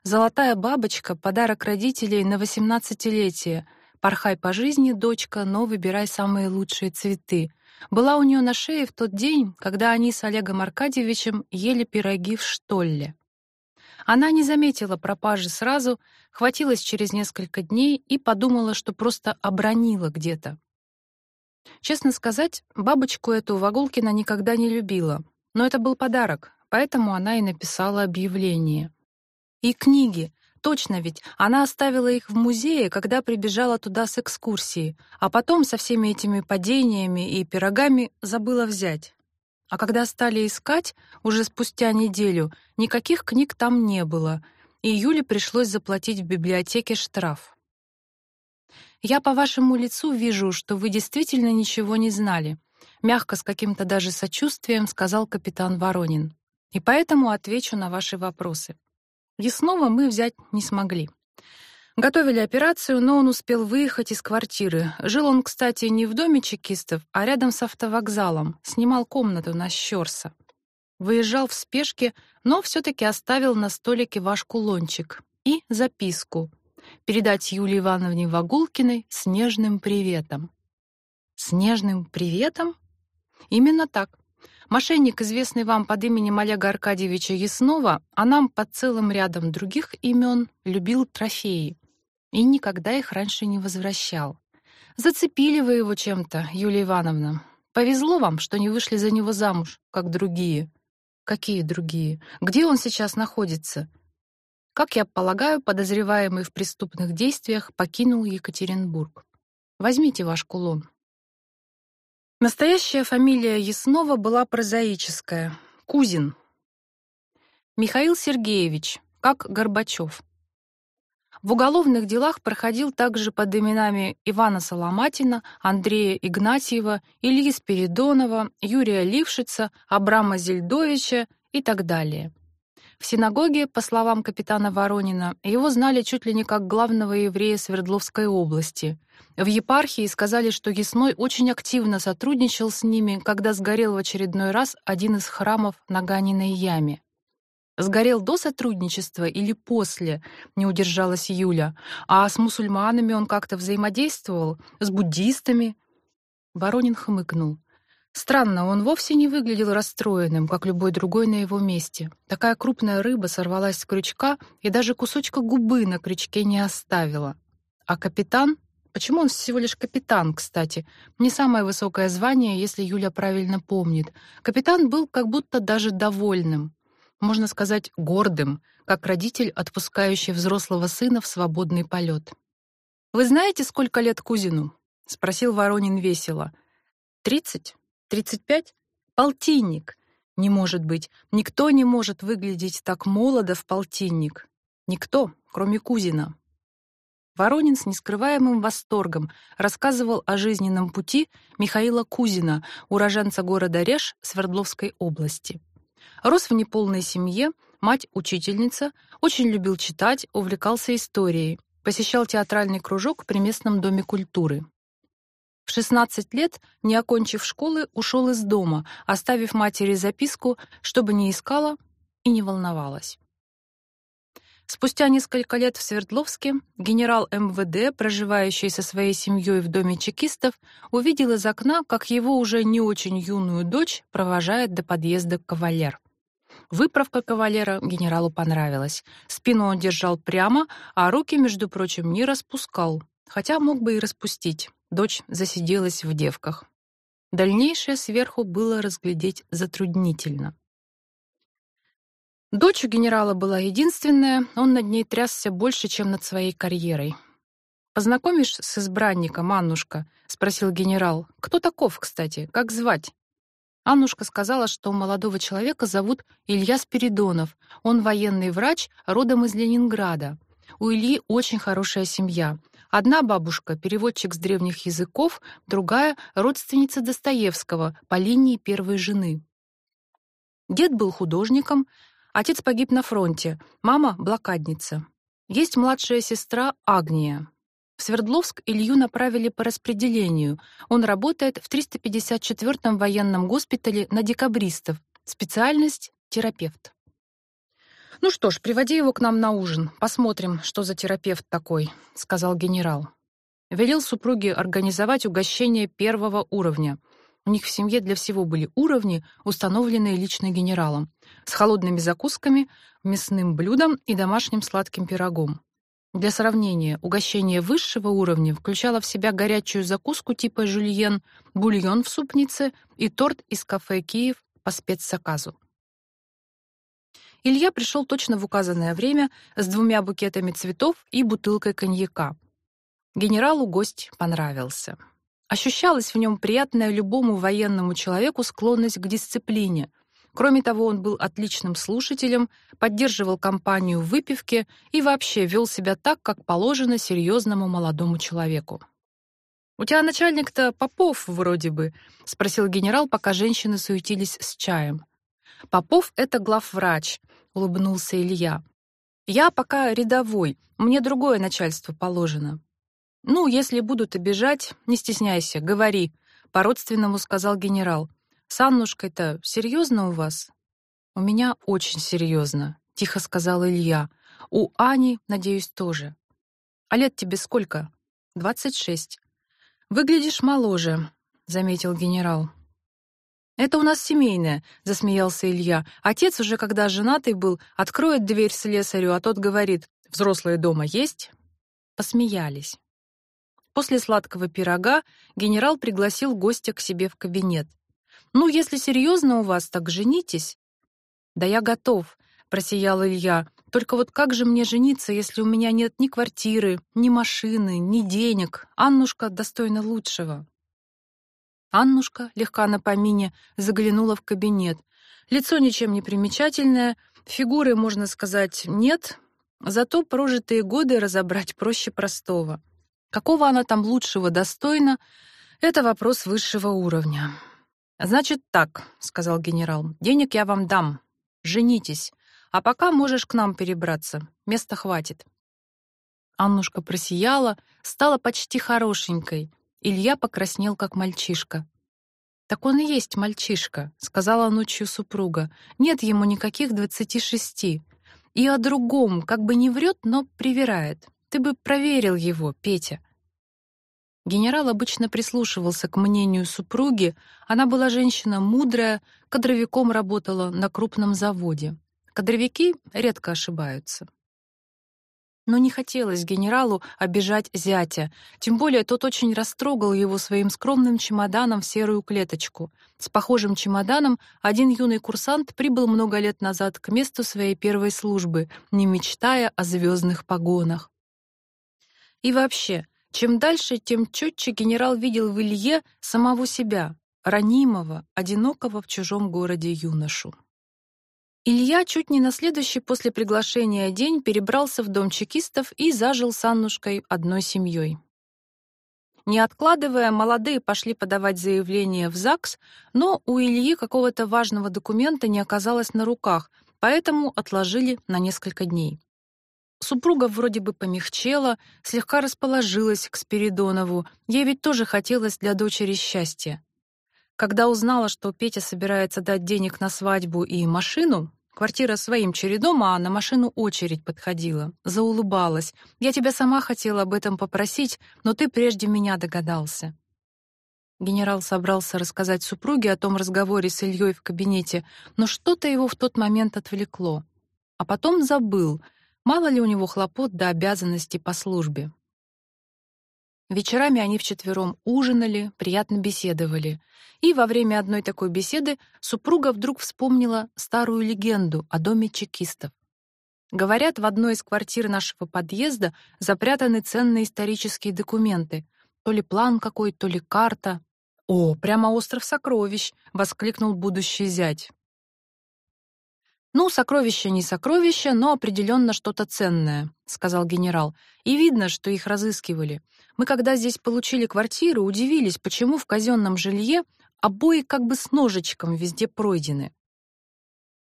Золотая бабочка подарок родителей на восемнадцатилетие. Порхай по жизни, дочка, но выбирай самые лучшие цветы. Была у нее на шее в тот день, когда они с Олегом Аркадьевичем ели пироги в штолле. Она не заметила пропажи сразу, хватилась через несколько дней и подумала, что просто обронила где-то. Честно сказать, бабочку эту Вагулкина никогда не любила, но это был подарок, поэтому она и написала объявление. И книги. Точно ведь, она оставила их в музее, когда прибежала туда с экскурсии, а потом со всеми этими падениями и пирогами забыла взять. А когда стали искать, уже спустя неделю, никаких книг там не было, и Юле пришлось заплатить в библиотеке штраф. Я по вашему лицу вижу, что вы действительно ничего не знали, мягко с каким-то даже сочувствием сказал капитан Воронин. И поэтому отвечу на ваши вопросы. И снова мы взять не смогли. Готовили операцию, но он успел выехать из квартиры. Жил он, кстати, не в доме чекистов, а рядом с автовокзалом. Снимал комнату на Щорса. Выезжал в спешке, но все таки оставил на столике ваш кулончик и записку. Передать Юлии Ивановне Вагулкиной с нежным приветом. С нежным приветом? Именно так. Мошенник, известный вам под именем Олега Аркадьевича Яснова, а нам под целым рядом других имен любил трофеи и никогда их раньше не возвращал. Зацепили вы его чем-то, Юлия Ивановна. Повезло вам, что не вышли за него замуж, как другие. Какие другие? Где он сейчас находится? Как я полагаю, подозреваемый в преступных действиях покинул Екатеринбург. Возьмите ваш кулон. Настоящая фамилия Яснова была прозаическая Кузин. Михаил Сергеевич, как Горбачев. В уголовных делах проходил также под именами Ивана Соломатина, Андрея Игнатьева, Ильи Спиридонова, Юрия Лившица, Абрама Зельдовича и так далее. В синагоге, по словам капитана Воронина, его знали чуть ли не как главного еврея Свердловской области. В епархии сказали, что Ясной очень активно сотрудничал с ними, когда сгорел в очередной раз один из храмов на Ганиной яме. Сгорел до сотрудничества или после, не удержалась Юля. А с мусульманами он как-то взаимодействовал, с буддистами. Воронин хмыкнул. Странно, он вовсе не выглядел расстроенным, как любой другой на его месте. Такая крупная рыба сорвалась с крючка и даже кусочка губы на крючке не оставила. А капитан? Почему он всего лишь капитан, кстати? Не самое высокое звание, если Юля правильно помнит. Капитан был как будто даже довольным можно сказать, гордым, как родитель, отпускающий взрослого сына в свободный полет. Вы знаете, сколько лет кузину? спросил Воронин весело. «Тридцать? Тридцать пять? Полтинник. Не может быть. Никто не может выглядеть так молодо в полтинник. Никто, кроме кузина. Воронин с нескрываемым восторгом рассказывал о жизненном пути Михаила Кузина, уроженца города Реж Свердловской области. Рос в неполной семье, мать учительница, очень любил читать, увлекался историей, посещал театральный кружок при местном доме культуры. В 16 лет, не окончив школы, ушел из дома, оставив матери записку, чтобы не искала и не волновалась. Спустя несколько лет в Свердловске генерал МВД, проживающий со своей семьей в доме чекистов, увидел из окна, как его уже не очень юную дочь провожает до подъезда кавалер. Выправка кавалера генералу понравилась. Спину он держал прямо, а руки, между прочим, не распускал, хотя мог бы и распустить. Дочь засиделась в девках. Дальнейшее сверху было разглядеть затруднительно. Дочь у генерала была единственная, он над ней трясся больше, чем над своей карьерой. Познакомишь с избранником, Аннушка, спросил генерал. Кто таков, кстати? Как звать? Аннушка сказала, что молодого человека зовут Илья Спиридонов. Он военный врач, родом из Ленинграда. У Ильи очень хорошая семья. Одна бабушка переводчик с древних языков, другая родственница Достоевского по линии первой жены. Дед был художником, отец погиб на фронте, мама блокадница. Есть младшая сестра Агния. В Свердловск Илью направили по распределению. Он работает в 354-м военном госпитале на декабристов. Специальность терапевт. Ну что ж, приводи его к нам на ужин. Посмотрим, что за терапевт такой, сказал генерал. Велел супруге организовать угощение первого уровня. У них в семье для всего были уровни, установленные лично генералом, с холодными закусками, мясным блюдом и домашним сладким пирогом. Для сравнения, угощение высшего уровня включало в себя горячую закуску типа жульен, бульон в супнице и торт из кафе Киев по спецзаказу. Илья пришел точно в указанное время с двумя букетами цветов и бутылкой коньяка. Генералу гость понравился. Ощущалась в нем приятная любому военному человеку склонность к дисциплине. Кроме того, он был отличным слушателем, поддерживал компанию в выпивке и вообще вел себя так, как положено серьезному молодому человеку. У тебя начальник-то Попов вроде бы, спросил генерал, пока женщины суетились с чаем. Попов это главврач, улыбнулся Илья. Я пока рядовой, мне другое начальство положено. Ну, если будут обижать, не стесняйся, говори, по-родственному сказал генерал. С Аннушкой-то серьезно у вас? У меня очень серьезно, тихо сказал Илья. У Ани, надеюсь, тоже. А лет тебе сколько? Двадцать шесть. Выглядишь моложе, заметил генерал. Это у нас семейное, засмеялся Илья. Отец уже когда женатый был, откроет дверь слесарю, а тот говорит: "Взрослые дома есть?" Посмеялись. После сладкого пирога генерал пригласил гостя к себе в кабинет. Ну, если серьезно у вас, так женитесь. Да я готов, просиял Илья. Только вот как же мне жениться, если у меня нет ни квартиры, ни машины, ни денег? Аннушка достойна лучшего. Аннушка, легка на помине, заглянула в кабинет. Лицо ничем не примечательное, фигуры, можно сказать, нет, зато прожитые годы разобрать проще простого. Какого она там лучшего достойна это вопрос высшего уровня. Значит так, сказал генерал. Денег я вам дам. Женитесь, а пока можешь к нам перебраться. Места хватит. Аннушка просияла, стала почти хорошенькой. Илья покраснел как мальчишка. Так он и есть мальчишка, сказала ночью супруга. Нет ему никаких двадцати шести. И о другом, как бы не врет, но привирает. Ты бы проверил его, Петя. Генерал обычно прислушивался к мнению супруги. Она была женщина мудрая, кадровиком работала на крупном заводе. Кадровики редко ошибаются. Но не хотелось генералу обижать зятя, тем более тот очень растрогал его своим скромным чемоданом в серую клеточку. С похожим чемоданом один юный курсант прибыл много лет назад к месту своей первой службы, не мечтая о звездных погонах. И вообще, чем дальше, тем четче генерал видел в Илье самого себя, ранимого, одинокого в чужом городе юношу. Илья чуть не на следующий после приглашения день перебрался в дом чекистов и зажил с Аннушкой одной семьей. Не откладывая, молодые пошли подавать заявление в ЗАГС, но у Ильи какого-то важного документа не оказалось на руках, поэтому отложили на несколько дней. Супруга вроде бы помягчела, слегка расположилась к Спиридонову. Ей ведь тоже хотелось для дочери счастья. Когда узнала, что Петя собирается дать денег на свадьбу и машину, квартира своим чередом, а на машину очередь подходила, заулыбалась. Я тебя сама хотела об этом попросить, но ты прежде меня догадался. Генерал собрался рассказать супруге о том разговоре с Ильей в кабинете, но что-то его в тот момент отвлекло. А потом забыл. Мало ли у него хлопот до обязанностей по службе. Вечерами они вчетвером ужинали, приятно беседовали. И во время одной такой беседы супруга вдруг вспомнила старую легенду о доме чекистов. Говорят, в одной из квартир нашего подъезда запрятаны ценные исторические документы. То ли план какой, то ли карта. О, прямо остров сокровищ, воскликнул будущий зять. Ну, сокровища не сокровища, но определенно что-то ценное, сказал генерал. И видно, что их разыскивали. Мы когда здесь получили квартиру, удивились, почему в казенном жилье обои как бы с ножичком везде пройдены.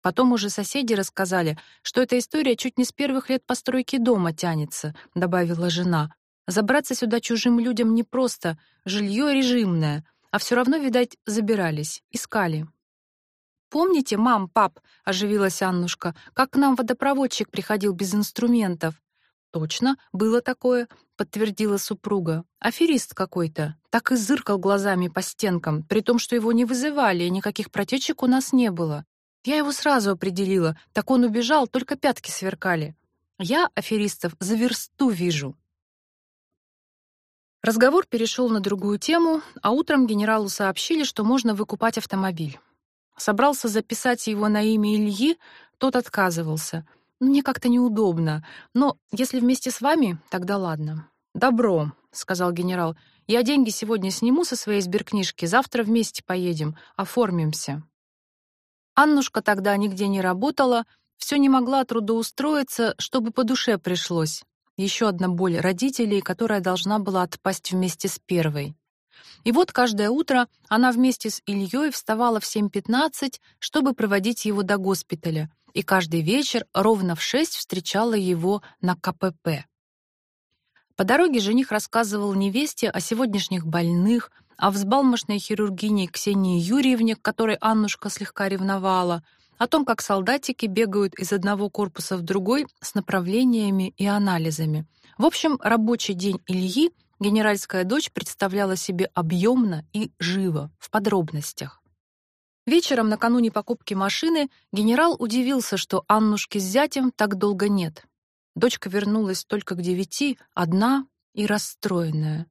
Потом уже соседи рассказали, что эта история чуть не с первых лет постройки дома тянется, добавила жена. Забраться сюда чужим людям не просто, жилье режимное, а все равно, видать, забирались, искали. Помните, мам, пап, оживилась Аннушка, как к нам водопроводчик приходил без инструментов? Точно, было такое, подтвердила супруга. Аферист какой-то. Так и зыркал глазами по стенкам, при том, что его не вызывали, и никаких протечек у нас не было. Я его сразу определила. Так он убежал, только пятки сверкали. Я аферистов за версту вижу. Разговор перешел на другую тему, а утром генералу сообщили, что можно выкупать автомобиль. Собрался записать его на имя Ильи, тот отказывался. Мне как-то неудобно, но если вместе с вами, тогда ладно. Добро, сказал генерал. Я деньги сегодня сниму со своей сберкнижки, завтра вместе поедем, оформимся. Аннушка тогда нигде не работала, все не могла трудоустроиться, чтобы по душе пришлось. Еще одна боль родителей, которая должна была отпасть вместе с первой. И вот каждое утро она вместе с Ильей вставала в 7:15, чтобы проводить его до госпиталя, и каждый вечер ровно в 6 встречала его на КПП. По дороге жених рассказывал невесте о сегодняшних больных, о взбалмошной хирургине Ксении Юрьевне, к которой Аннушка слегка ревновала, о том, как солдатики бегают из одного корпуса в другой с направлениями и анализами. В общем, рабочий день Ильи генеральская дочь представляла себе объемно и живо, в подробностях. Вечером накануне покупки машины генерал удивился, что Аннушки с зятем так долго нет. Дочка вернулась только к девяти, одна и расстроенная.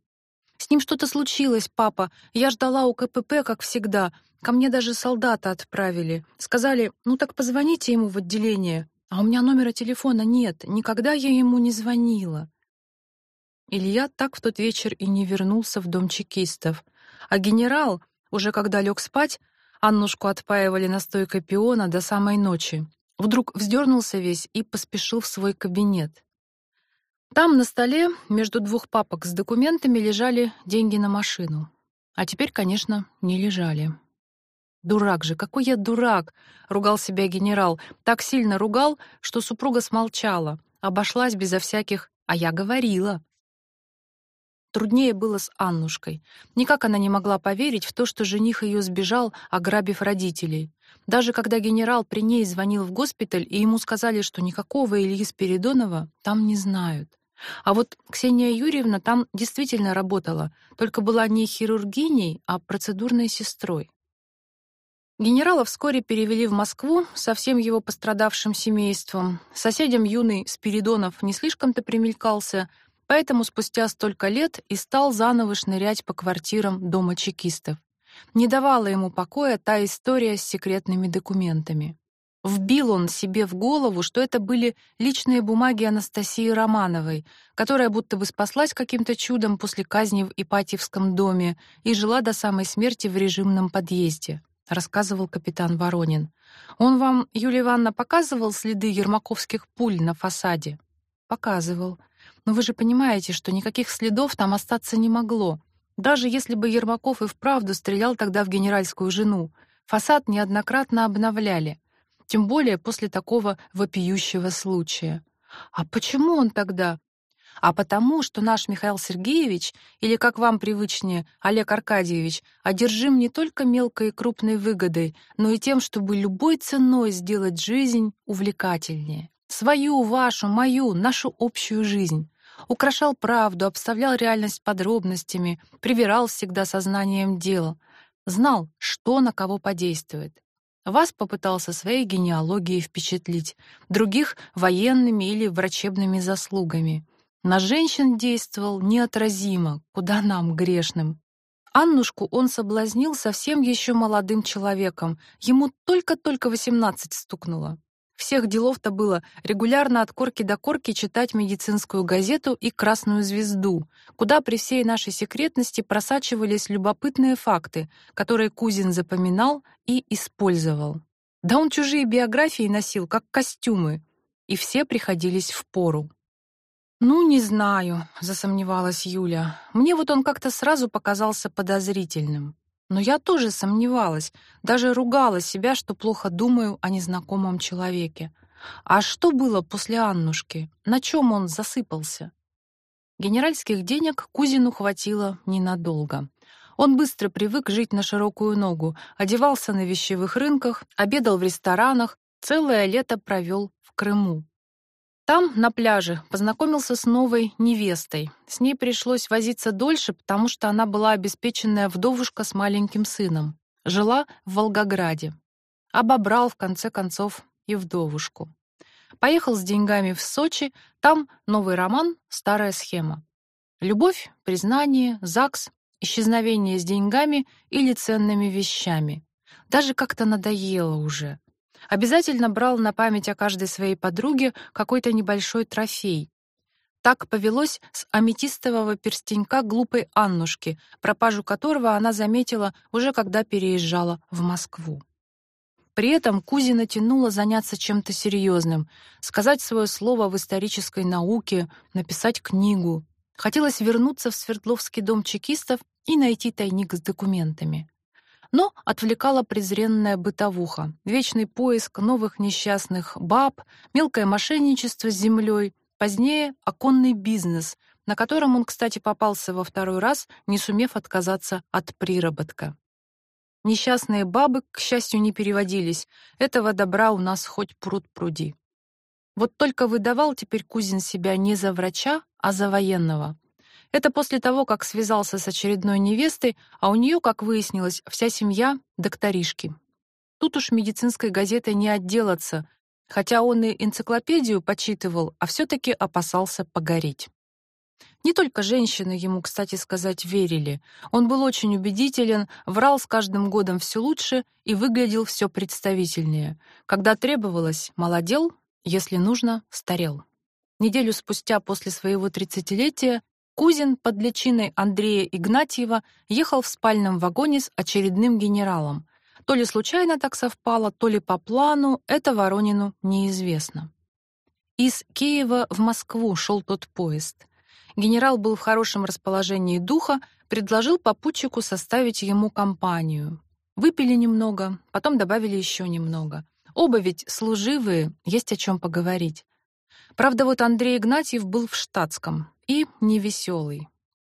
С ним что-то случилось, папа. Я ждала у КПП, как всегда. Ко мне даже солдата отправили. Сказали: "Ну так позвоните ему в отделение". А у меня номера телефона нет. Никогда я ему не звонила. Илья так в тот вечер и не вернулся в дом чекистов, а генерал, уже когда лег спать, Аннушку отпаивали настойкой пиона до самой ночи. Вдруг вздернулся весь и поспешил в свой кабинет. Там на столе между двух папок с документами лежали деньги на машину. А теперь, конечно, не лежали. Дурак же, какой я дурак, ругал себя генерал, так сильно ругал, что супруга смолчала, обошлась безо всяких «а я говорила». Труднее было с Аннушкой. Никак она не могла поверить в то, что жених ее сбежал, ограбив родителей. Даже когда генерал при ней звонил в госпиталь, и ему сказали, что никакого Ильи Спиридонова там не знают. А вот Ксения Юрьевна там действительно работала, только была не хирургиней, а процедурной сестрой. Генерала вскоре перевели в Москву со всем его пострадавшим семейством. Соседям юный Спиридонов не слишком-то примелькался — Поэтому спустя столько лет и стал заново шнырять по квартирам дома чекистов. Не давала ему покоя та история с секретными документами. Вбил он себе в голову, что это были личные бумаги Анастасии Романовой, которая будто бы спаслась каким-то чудом после казни в Ипатьевском доме и жила до самой смерти в режимном подъезде, рассказывал капитан Воронин. Он вам, Юлия Ивановна, показывал следы ермаковских пуль на фасаде? Показывал. Но вы же понимаете, что никаких следов там остаться не могло. Даже если бы Ермаков и вправду стрелял тогда в генеральскую жену, фасад неоднократно обновляли, тем более после такого вопиющего случая. А почему он тогда? А потому, что наш Михаил Сергеевич, или как вам привычнее, Олег Аркадьевич, одержим не только мелкой и крупной выгодой, но и тем, чтобы любой ценой сделать жизнь увлекательнее. Свою, вашу, мою, нашу общую жизнь украшал правду, обставлял реальность подробностями, привирал всегда сознанием дела, знал, что на кого подействует. Вас попытался своей генеалогией впечатлить, других — военными или врачебными заслугами. На женщин действовал неотразимо, куда нам, грешным. Аннушку он соблазнил совсем еще молодым человеком, ему только-только восемнадцать стукнуло. Всех делов-то было регулярно от корки до корки читать медицинскую газету и Красную звезду, куда при всей нашей секретности просачивались любопытные факты, которые Кузин запоминал и использовал. Да он чужие биографии носил, как костюмы, и все приходились в пору. «Ну, не знаю», — засомневалась Юля. «Мне вот он как-то сразу показался подозрительным. Но я тоже сомневалась, даже ругала себя, что плохо думаю о незнакомом человеке. А что было после Аннушки? На чем он засыпался? Генеральских денег Кузину хватило ненадолго. Он быстро привык жить на широкую ногу, одевался на вещевых рынках, обедал в ресторанах, целое лето провел в Крыму. Там, на пляже, познакомился с новой невестой. С ней пришлось возиться дольше, потому что она была обеспеченная вдовушка с маленьким сыном. Жила в Волгограде. Обобрал, в конце концов, и вдовушку. Поехал с деньгами в Сочи, там новый роман, старая схема. Любовь, признание, ЗАГС, исчезновение с деньгами или ценными вещами. Даже как-то надоело уже. Обязательно брал на память о каждой своей подруге какой-то небольшой трофей. Так повелось с аметистового перстенька глупой Аннушки, пропажу которого она заметила уже когда переезжала в Москву. При этом Кузина тянула заняться чем-то серьезным, сказать свое слово в исторической науке, написать книгу. Хотелось вернуться в Свердловский дом чекистов и найти тайник с документами но отвлекала презренная бытовуха, вечный поиск новых несчастных баб, мелкое мошенничество с землей, позднее оконный бизнес, на котором он, кстати, попался во второй раз, не сумев отказаться от приработка. Несчастные бабы, к счастью, не переводились. Этого добра у нас хоть пруд пруди. Вот только выдавал теперь Кузин себя не за врача, а за военного. Это после того, как связался с очередной невестой, а у нее, как выяснилось, вся семья — докторишки. Тут уж медицинской газетой не отделаться, хотя он и энциклопедию почитывал, а все-таки опасался погореть. Не только женщины ему, кстати сказать, верили. Он был очень убедителен, врал с каждым годом все лучше и выглядел все представительнее. Когда требовалось, молодел, если нужно, старел. Неделю спустя после своего тридцатилетия Кузин под личиной Андрея Игнатьева ехал в спальном вагоне с очередным генералом. То ли случайно так совпало, то ли по плану, это Воронину неизвестно. Из Киева в Москву шел тот поезд. Генерал был в хорошем расположении духа, предложил попутчику составить ему компанию. Выпили немного, потом добавили еще немного. Оба ведь служивые, есть о чем поговорить. Правда, вот Андрей Игнатьев был в штатском, и невеселый.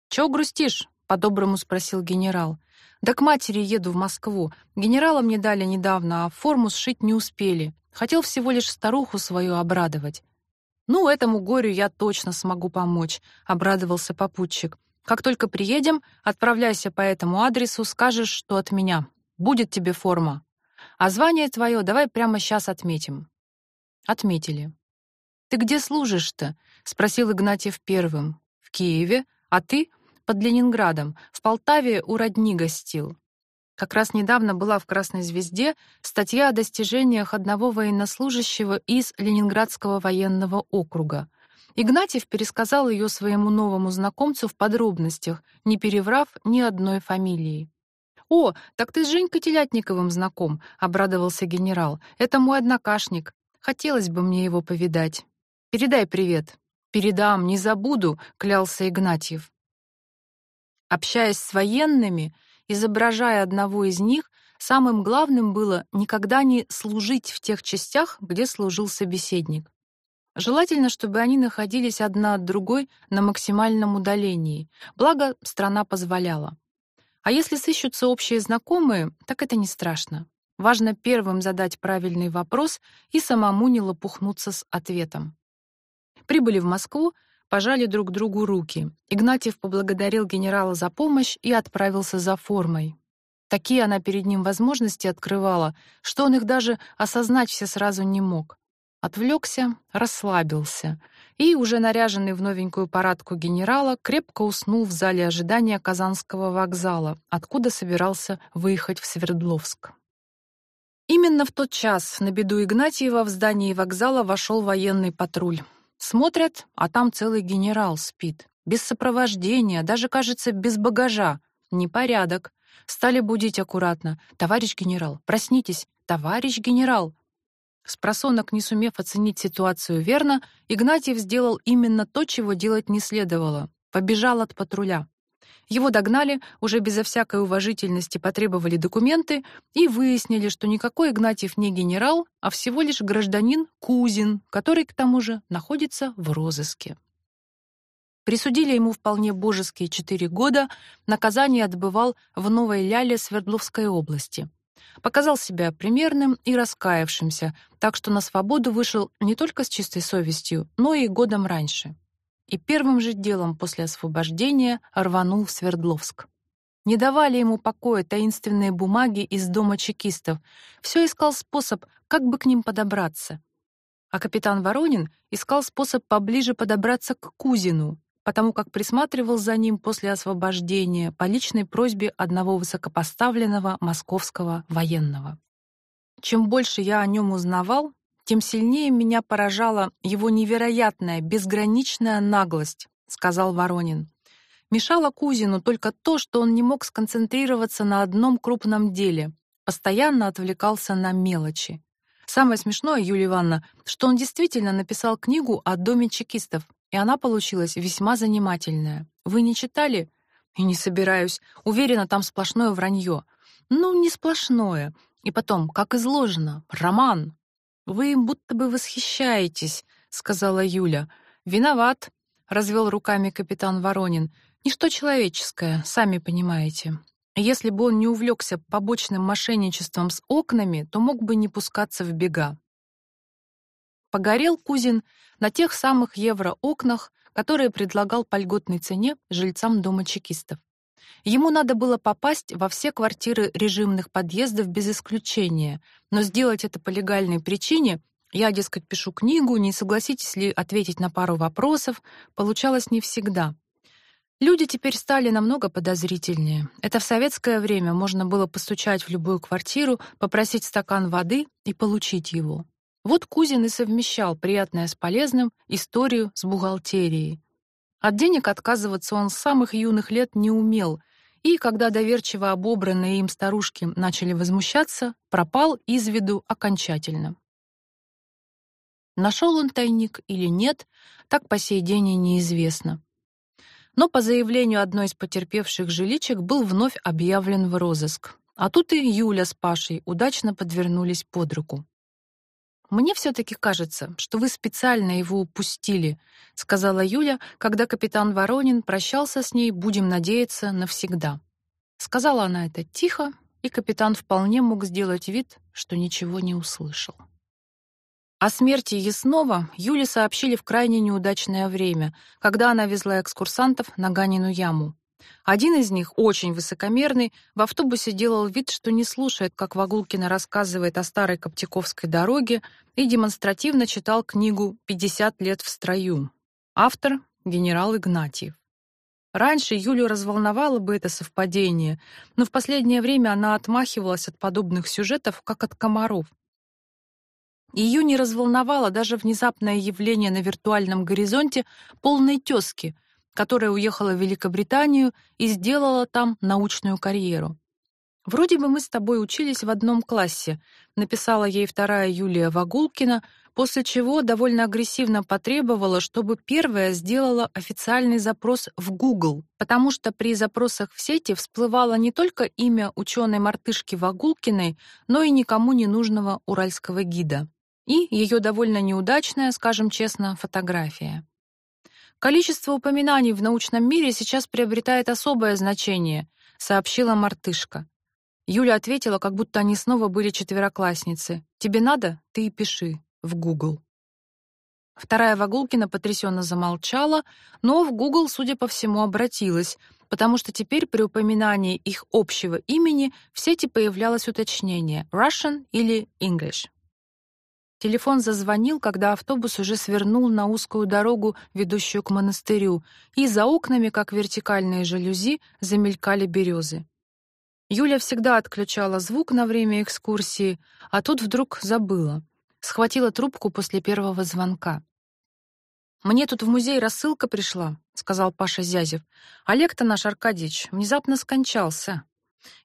«Чего грустишь?» — по-доброму спросил генерал. «Да к матери еду в Москву. Генерала мне дали недавно, а форму сшить не успели. Хотел всего лишь старуху свою обрадовать». «Ну, этому горю я точно смогу помочь», — обрадовался попутчик. «Как только приедем, отправляйся по этому адресу, скажешь, что от меня. Будет тебе форма. А звание твое давай прямо сейчас отметим». Отметили. «Ты где служишь-то?» — спросил Игнатьев первым. «В Киеве. А ты?» «Под Ленинградом. В Полтаве у родни гостил». Как раз недавно была в «Красной звезде» статья о достижениях одного военнослужащего из Ленинградского военного округа. Игнатьев пересказал ее своему новому знакомцу в подробностях, не переврав ни одной фамилии. «О, так ты с Женькой Телятниковым знаком», — обрадовался генерал. «Это мой однокашник. Хотелось бы мне его повидать». Передай привет. Передам, не забуду, клялся Игнатьев. Общаясь с военными, изображая одного из них, самым главным было никогда не служить в тех частях, где служил собеседник. Желательно, чтобы они находились одна от другой на максимальном удалении, благо страна позволяла. А если сыщутся общие знакомые, так это не страшно. Важно первым задать правильный вопрос и самому не лопухнуться с ответом. Прибыли в Москву, пожали друг другу руки. Игнатьев поблагодарил генерала за помощь и отправился за формой. Такие она перед ним возможности открывала, что он их даже осознать все сразу не мог. Отвлекся, расслабился и, уже наряженный в новенькую парадку генерала, крепко уснул в зале ожидания Казанского вокзала, откуда собирался выехать в Свердловск. Именно в тот час на беду Игнатьева в здании вокзала вошел военный патруль. Смотрят, а там целый генерал спит. Без сопровождения, даже, кажется, без багажа. Непорядок. Стали будить аккуратно. «Товарищ генерал, проснитесь! Товарищ генерал!» Спросонок, не сумев оценить ситуацию верно, Игнатьев сделал именно то, чего делать не следовало. Побежал от патруля. Его догнали, уже безо всякой уважительности потребовали документы и выяснили, что никакой Игнатьев не генерал, а всего лишь гражданин Кузин, который к тому же находится в розыске. Присудили ему вполне божеские четыре года, наказание отбывал в Новой Ляле Свердловской области. Показал себя примерным и раскаявшимся, так что на свободу вышел не только с чистой совестью, но и годом раньше и первым же делом после освобождения рванул в Свердловск. Не давали ему покоя таинственные бумаги из дома чекистов. Все искал способ, как бы к ним подобраться. А капитан Воронин искал способ поближе подобраться к Кузину, потому как присматривал за ним после освобождения по личной просьбе одного высокопоставленного московского военного. Чем больше я о нем узнавал, тем сильнее меня поражала его невероятная, безграничная наглость, сказал Воронин. Мешало Кузину только то, что он не мог сконцентрироваться на одном крупном деле, постоянно отвлекался на мелочи. Самое смешное, Юлия Ивановна, что он действительно написал книгу о доме чекистов, и она получилась весьма занимательная. Вы не читали? И не собираюсь. Уверена, там сплошное вранье. Ну, не сплошное. И потом, как изложено, роман. Вы будто бы восхищаетесь, сказала Юля. Виноват, развел руками капитан Воронин. Ничто человеческое, сами понимаете. Если бы он не увлекся побочным мошенничеством с окнами, то мог бы не пускаться в бега. Погорел Кузин на тех самых евроокнах, которые предлагал по льготной цене жильцам дома чекистов. Ему надо было попасть во все квартиры режимных подъездов без исключения, но сделать это по легальной причине я, дескать, пишу книгу, не согласитесь ли ответить на пару вопросов, получалось не всегда. Люди теперь стали намного подозрительнее. Это в советское время можно было постучать в любую квартиру, попросить стакан воды и получить его. Вот Кузин и совмещал приятное с полезным, историю с бухгалтерией. От денег отказываться он с самых юных лет не умел, и когда доверчиво обобранные им старушки начали возмущаться, пропал из виду окончательно. Нашел он тайник или нет, так по сей день и неизвестно. Но по заявлению одной из потерпевших жиличек был вновь объявлен в розыск. А тут и Юля с Пашей удачно подвернулись под руку. Мне все таки кажется, что вы специально его упустили, сказала Юля, когда капитан Воронин прощался с ней, будем надеяться, навсегда. Сказала она это тихо, и капитан вполне мог сделать вид, что ничего не услышал. О смерти Яснова Юле сообщили в крайне неудачное время, когда она везла экскурсантов на Ганину яму. Один из них, очень высокомерный, в автобусе делал вид, что не слушает, как Вагулкина рассказывает о старой Коптяковской дороге, и демонстративно читал книгу «50 лет в строю». Автор — генерал Игнатьев. Раньше Юлю разволновало бы это совпадение, но в последнее время она отмахивалась от подобных сюжетов, как от комаров. Ее не разволновало даже внезапное явление на виртуальном горизонте полной тёзки — которая уехала в Великобританию и сделала там научную карьеру. Вроде бы мы с тобой учились в одном классе, написала ей вторая Юлия Вагулкина, после чего довольно агрессивно потребовала, чтобы первая сделала официальный запрос в Google, потому что при запросах в сети всплывало не только имя ученой мартышки Вагулкиной, но и никому не нужного уральского гида. И ее довольно неудачная, скажем честно, фотография. Количество упоминаний в научном мире сейчас приобретает особое значение, сообщила Мартышка. Юля ответила, как будто они снова были четвероклассницы. Тебе надо? Ты и пиши в Google. Вторая Вагулкина потрясенно замолчала, но в Google, судя по всему, обратилась, потому что теперь при упоминании их общего имени в сети появлялось уточнение Russian или English. Телефон зазвонил, когда автобус уже свернул на узкую дорогу, ведущую к монастырю, и за окнами, как вертикальные жалюзи, замелькали березы. Юля всегда отключала звук на время экскурсии, а тут вдруг забыла. Схватила трубку после первого звонка. Мне тут в музей рассылка пришла, сказал Паша Зязев. Олег-то наш Аркадьевич внезапно скончался.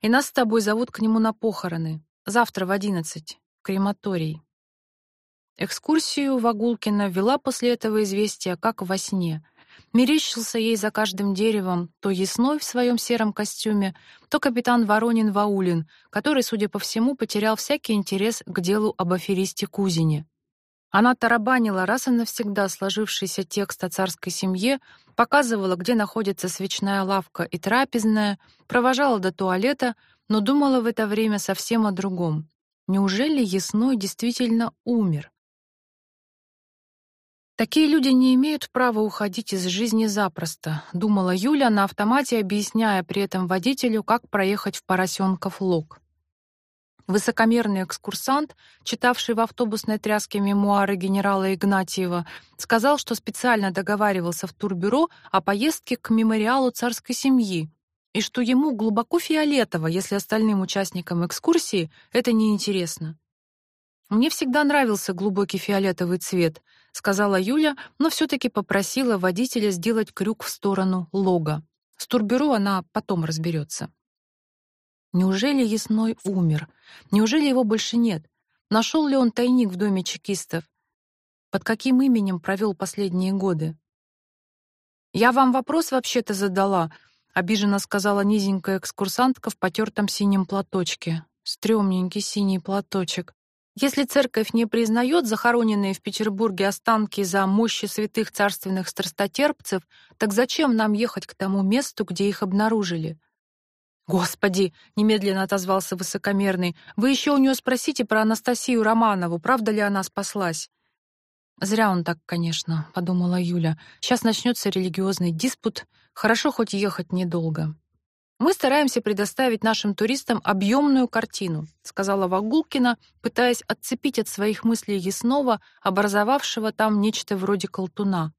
И нас с тобой зовут к нему на похороны. Завтра в одиннадцать, крематорий. Экскурсию Вагулкина вела после этого известия как во сне. Мерещился ей за каждым деревом то Ясной в своем сером костюме, то капитан Воронин-Ваулин, который, судя по всему, потерял всякий интерес к делу об аферисте Кузине. Она тарабанила раз и навсегда сложившийся текст о царской семье, показывала, где находится свечная лавка и трапезная, провожала до туалета, но думала в это время совсем о другом. Неужели Ясной действительно умер? Такие люди не имеют права уходить из жизни запросто, думала Юля на автомате, объясняя при этом водителю, как проехать в Поросенков лог. Высокомерный экскурсант, читавший в автобусной тряске мемуары генерала Игнатьева, сказал, что специально договаривался в турбюро о поездке к мемориалу царской семьи, и что ему глубоко фиолетово, если остальным участникам экскурсии это не интересно. Мне всегда нравился глубокий фиолетовый цвет, сказала Юля, но все таки попросила водителя сделать крюк в сторону лога. С турбюро она потом разберется. Неужели Ясной умер? Неужели его больше нет? Нашел ли он тайник в доме чекистов? Под каким именем провел последние годы? Я вам вопрос вообще-то задала, обиженно сказала низенькая экскурсантка в потертом синем платочке. Стрёмненький синий платочек. Если церковь не признает захороненные в Петербурге останки за мощи святых царственных страстотерпцев, так зачем нам ехать к тому месту, где их обнаружили? Господи, немедленно отозвался высокомерный. Вы еще у нее спросите про Анастасию Романову, правда ли она спаслась? Зря он так, конечно, подумала Юля. Сейчас начнется религиозный диспут. Хорошо хоть ехать недолго. Мы стараемся предоставить нашим туристам объемную картину, сказала Вагулкина, пытаясь отцепить от своих мыслей Яснова, образовавшего там нечто вроде колтуна.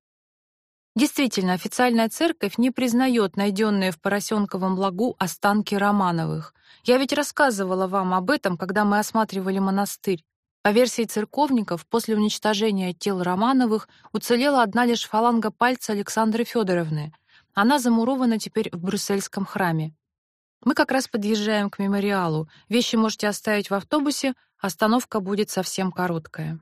Действительно, официальная церковь не признает найденные в Поросенковом лагу останки Романовых. Я ведь рассказывала вам об этом, когда мы осматривали монастырь. По версии церковников, после уничтожения тел Романовых уцелела одна лишь фаланга пальца Александры Федоровны — она замурована теперь в брюссельском храме. Мы как раз подъезжаем к мемориалу. Вещи можете оставить в автобусе, остановка будет совсем короткая.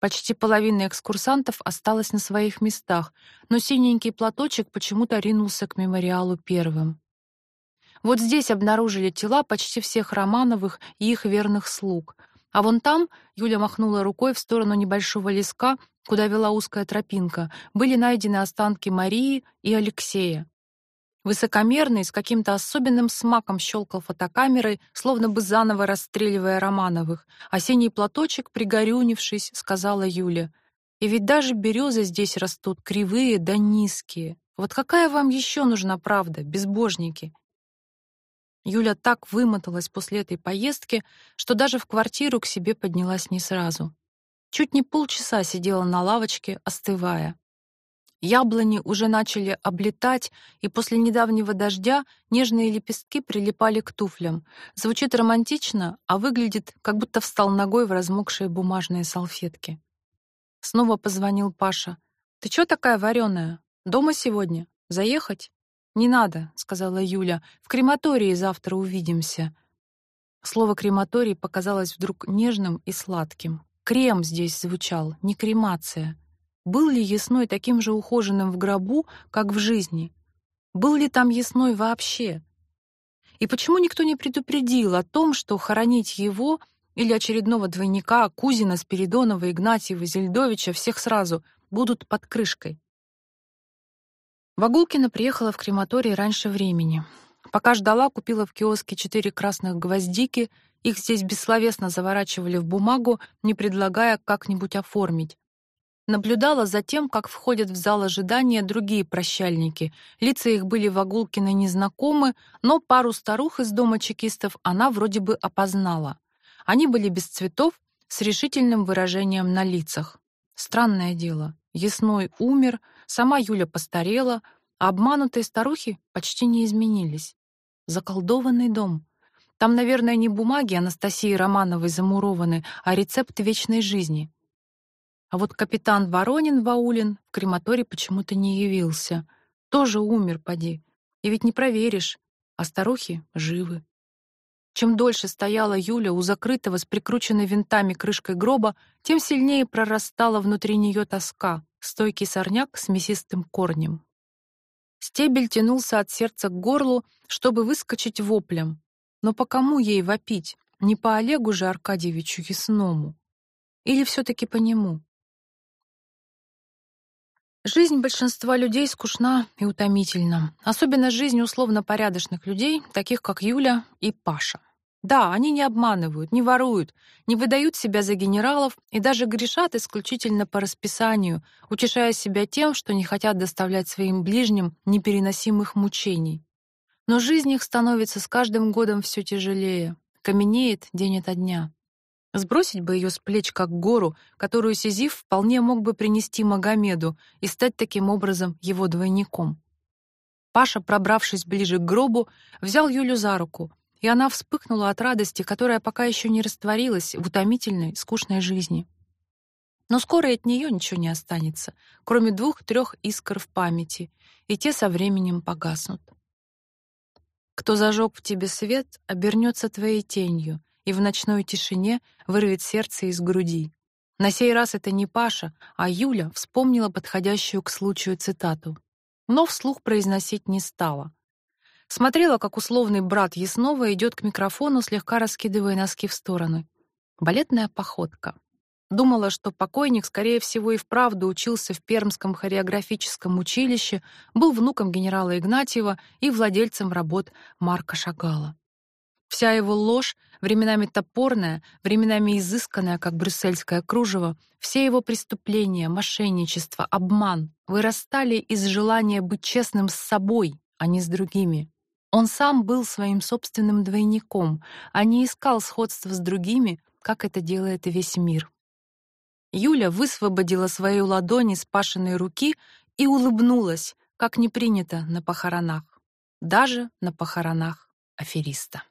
Почти половина экскурсантов осталась на своих местах, но синенький платочек почему-то ринулся к мемориалу первым. Вот здесь обнаружили тела почти всех Романовых и их верных слуг. А вон там, Юля махнула рукой в сторону небольшого леска, куда вела узкая тропинка, были найдены останки Марии и Алексея. Высокомерный, с каким-то особенным смаком щелкал фотокамерой, словно бы заново расстреливая Романовых. Синий платочек, пригорюнившись, сказала Юля. «И ведь даже березы здесь растут кривые да низкие. Вот какая вам еще нужна правда, безбожники?» Юля так вымоталась после этой поездки, что даже в квартиру к себе поднялась не сразу. Чуть не полчаса сидела на лавочке, остывая. Яблони уже начали облетать, и после недавнего дождя нежные лепестки прилипали к туфлям. Звучит романтично, а выглядит, как будто встал ногой в размокшие бумажные салфетки. Снова позвонил Паша. «Ты чё такая вареная? Дома сегодня? Заехать?» «Не надо», — сказала Юля. «В крематории завтра увидимся». Слово «крематорий» показалось вдруг нежным и сладким. Крем здесь звучал, не кремация. Был ли Ясной таким же ухоженным в гробу, как в жизни? Был ли там Ясной вообще? И почему никто не предупредил о том, что хоронить его или очередного двойника Кузина, Спиридонова, Игнатьева, Зельдовича всех сразу будут под крышкой? Вагулкина приехала в крематорий раньше времени. Пока ждала, купила в киоске четыре красных гвоздики их здесь бессловесно заворачивали в бумагу, не предлагая как-нибудь оформить. Наблюдала за тем, как входят в зал ожидания другие прощальники. Лица их были Вагулкиной незнакомы, но пару старух из дома чекистов она вроде бы опознала. Они были без цветов, с решительным выражением на лицах. Странное дело. Ясной умер, сама Юля постарела, а обманутые старухи почти не изменились. заколдованный дом. Там, наверное, не бумаги Анастасии Романовой замурованы, а рецепт вечной жизни. А вот капитан Воронин Ваулин в крематорий почему-то не явился. Тоже умер, поди. И ведь не проверишь, а старухи живы. Чем дольше стояла Юля у закрытого с прикрученной винтами крышкой гроба, тем сильнее прорастала внутри нее тоска, стойкий сорняк с мясистым корнем. Стебель тянулся от сердца к горлу, чтобы выскочить воплем. Но по кому ей вопить? Не по Олегу же Аркадьевичу Ясному. Или все таки по нему? Жизнь большинства людей скучна и утомительна, особенно жизнь условно порядочных людей, таких как Юля и Паша. Да, они не обманывают, не воруют, не выдают себя за генералов и даже грешат исключительно по расписанию, утешая себя тем, что не хотят доставлять своим ближним непереносимых мучений. Но жизнь их становится с каждым годом все тяжелее, каменеет день ото дня. Сбросить бы ее с плеч как гору, которую Сизиф вполне мог бы принести Магомеду и стать таким образом его двойником. Паша, пробравшись ближе к гробу, взял Юлю за руку, и она вспыхнула от радости, которая пока еще не растворилась в утомительной, скучной жизни. Но скоро от нее ничего не останется, кроме двух-трех искр в памяти, и те со временем погаснут. Кто зажег в тебе свет, обернется твоей тенью, и в ночной тишине вырвет сердце из груди. На сей раз это не Паша, а Юля вспомнила подходящую к случаю цитату. Но вслух произносить не стала. Смотрела, как условный брат Яснова идет к микрофону, слегка раскидывая носки в стороны. Балетная походка. Думала, что покойник, скорее всего, и вправду учился в Пермском хореографическом училище, был внуком генерала Игнатьева и владельцем работ Марка Шагала. Вся его ложь, временами топорная, временами изысканная, как брюссельское кружево, все его преступления, мошенничество, обман вырастали из желания быть честным с собой, а не с другими. Он сам был своим собственным двойником, а не искал сходства с другими, как это делает весь мир. Юля высвободила свою ладонь из Пашиной руки и улыбнулась, как не принято на похоронах, даже на похоронах афериста.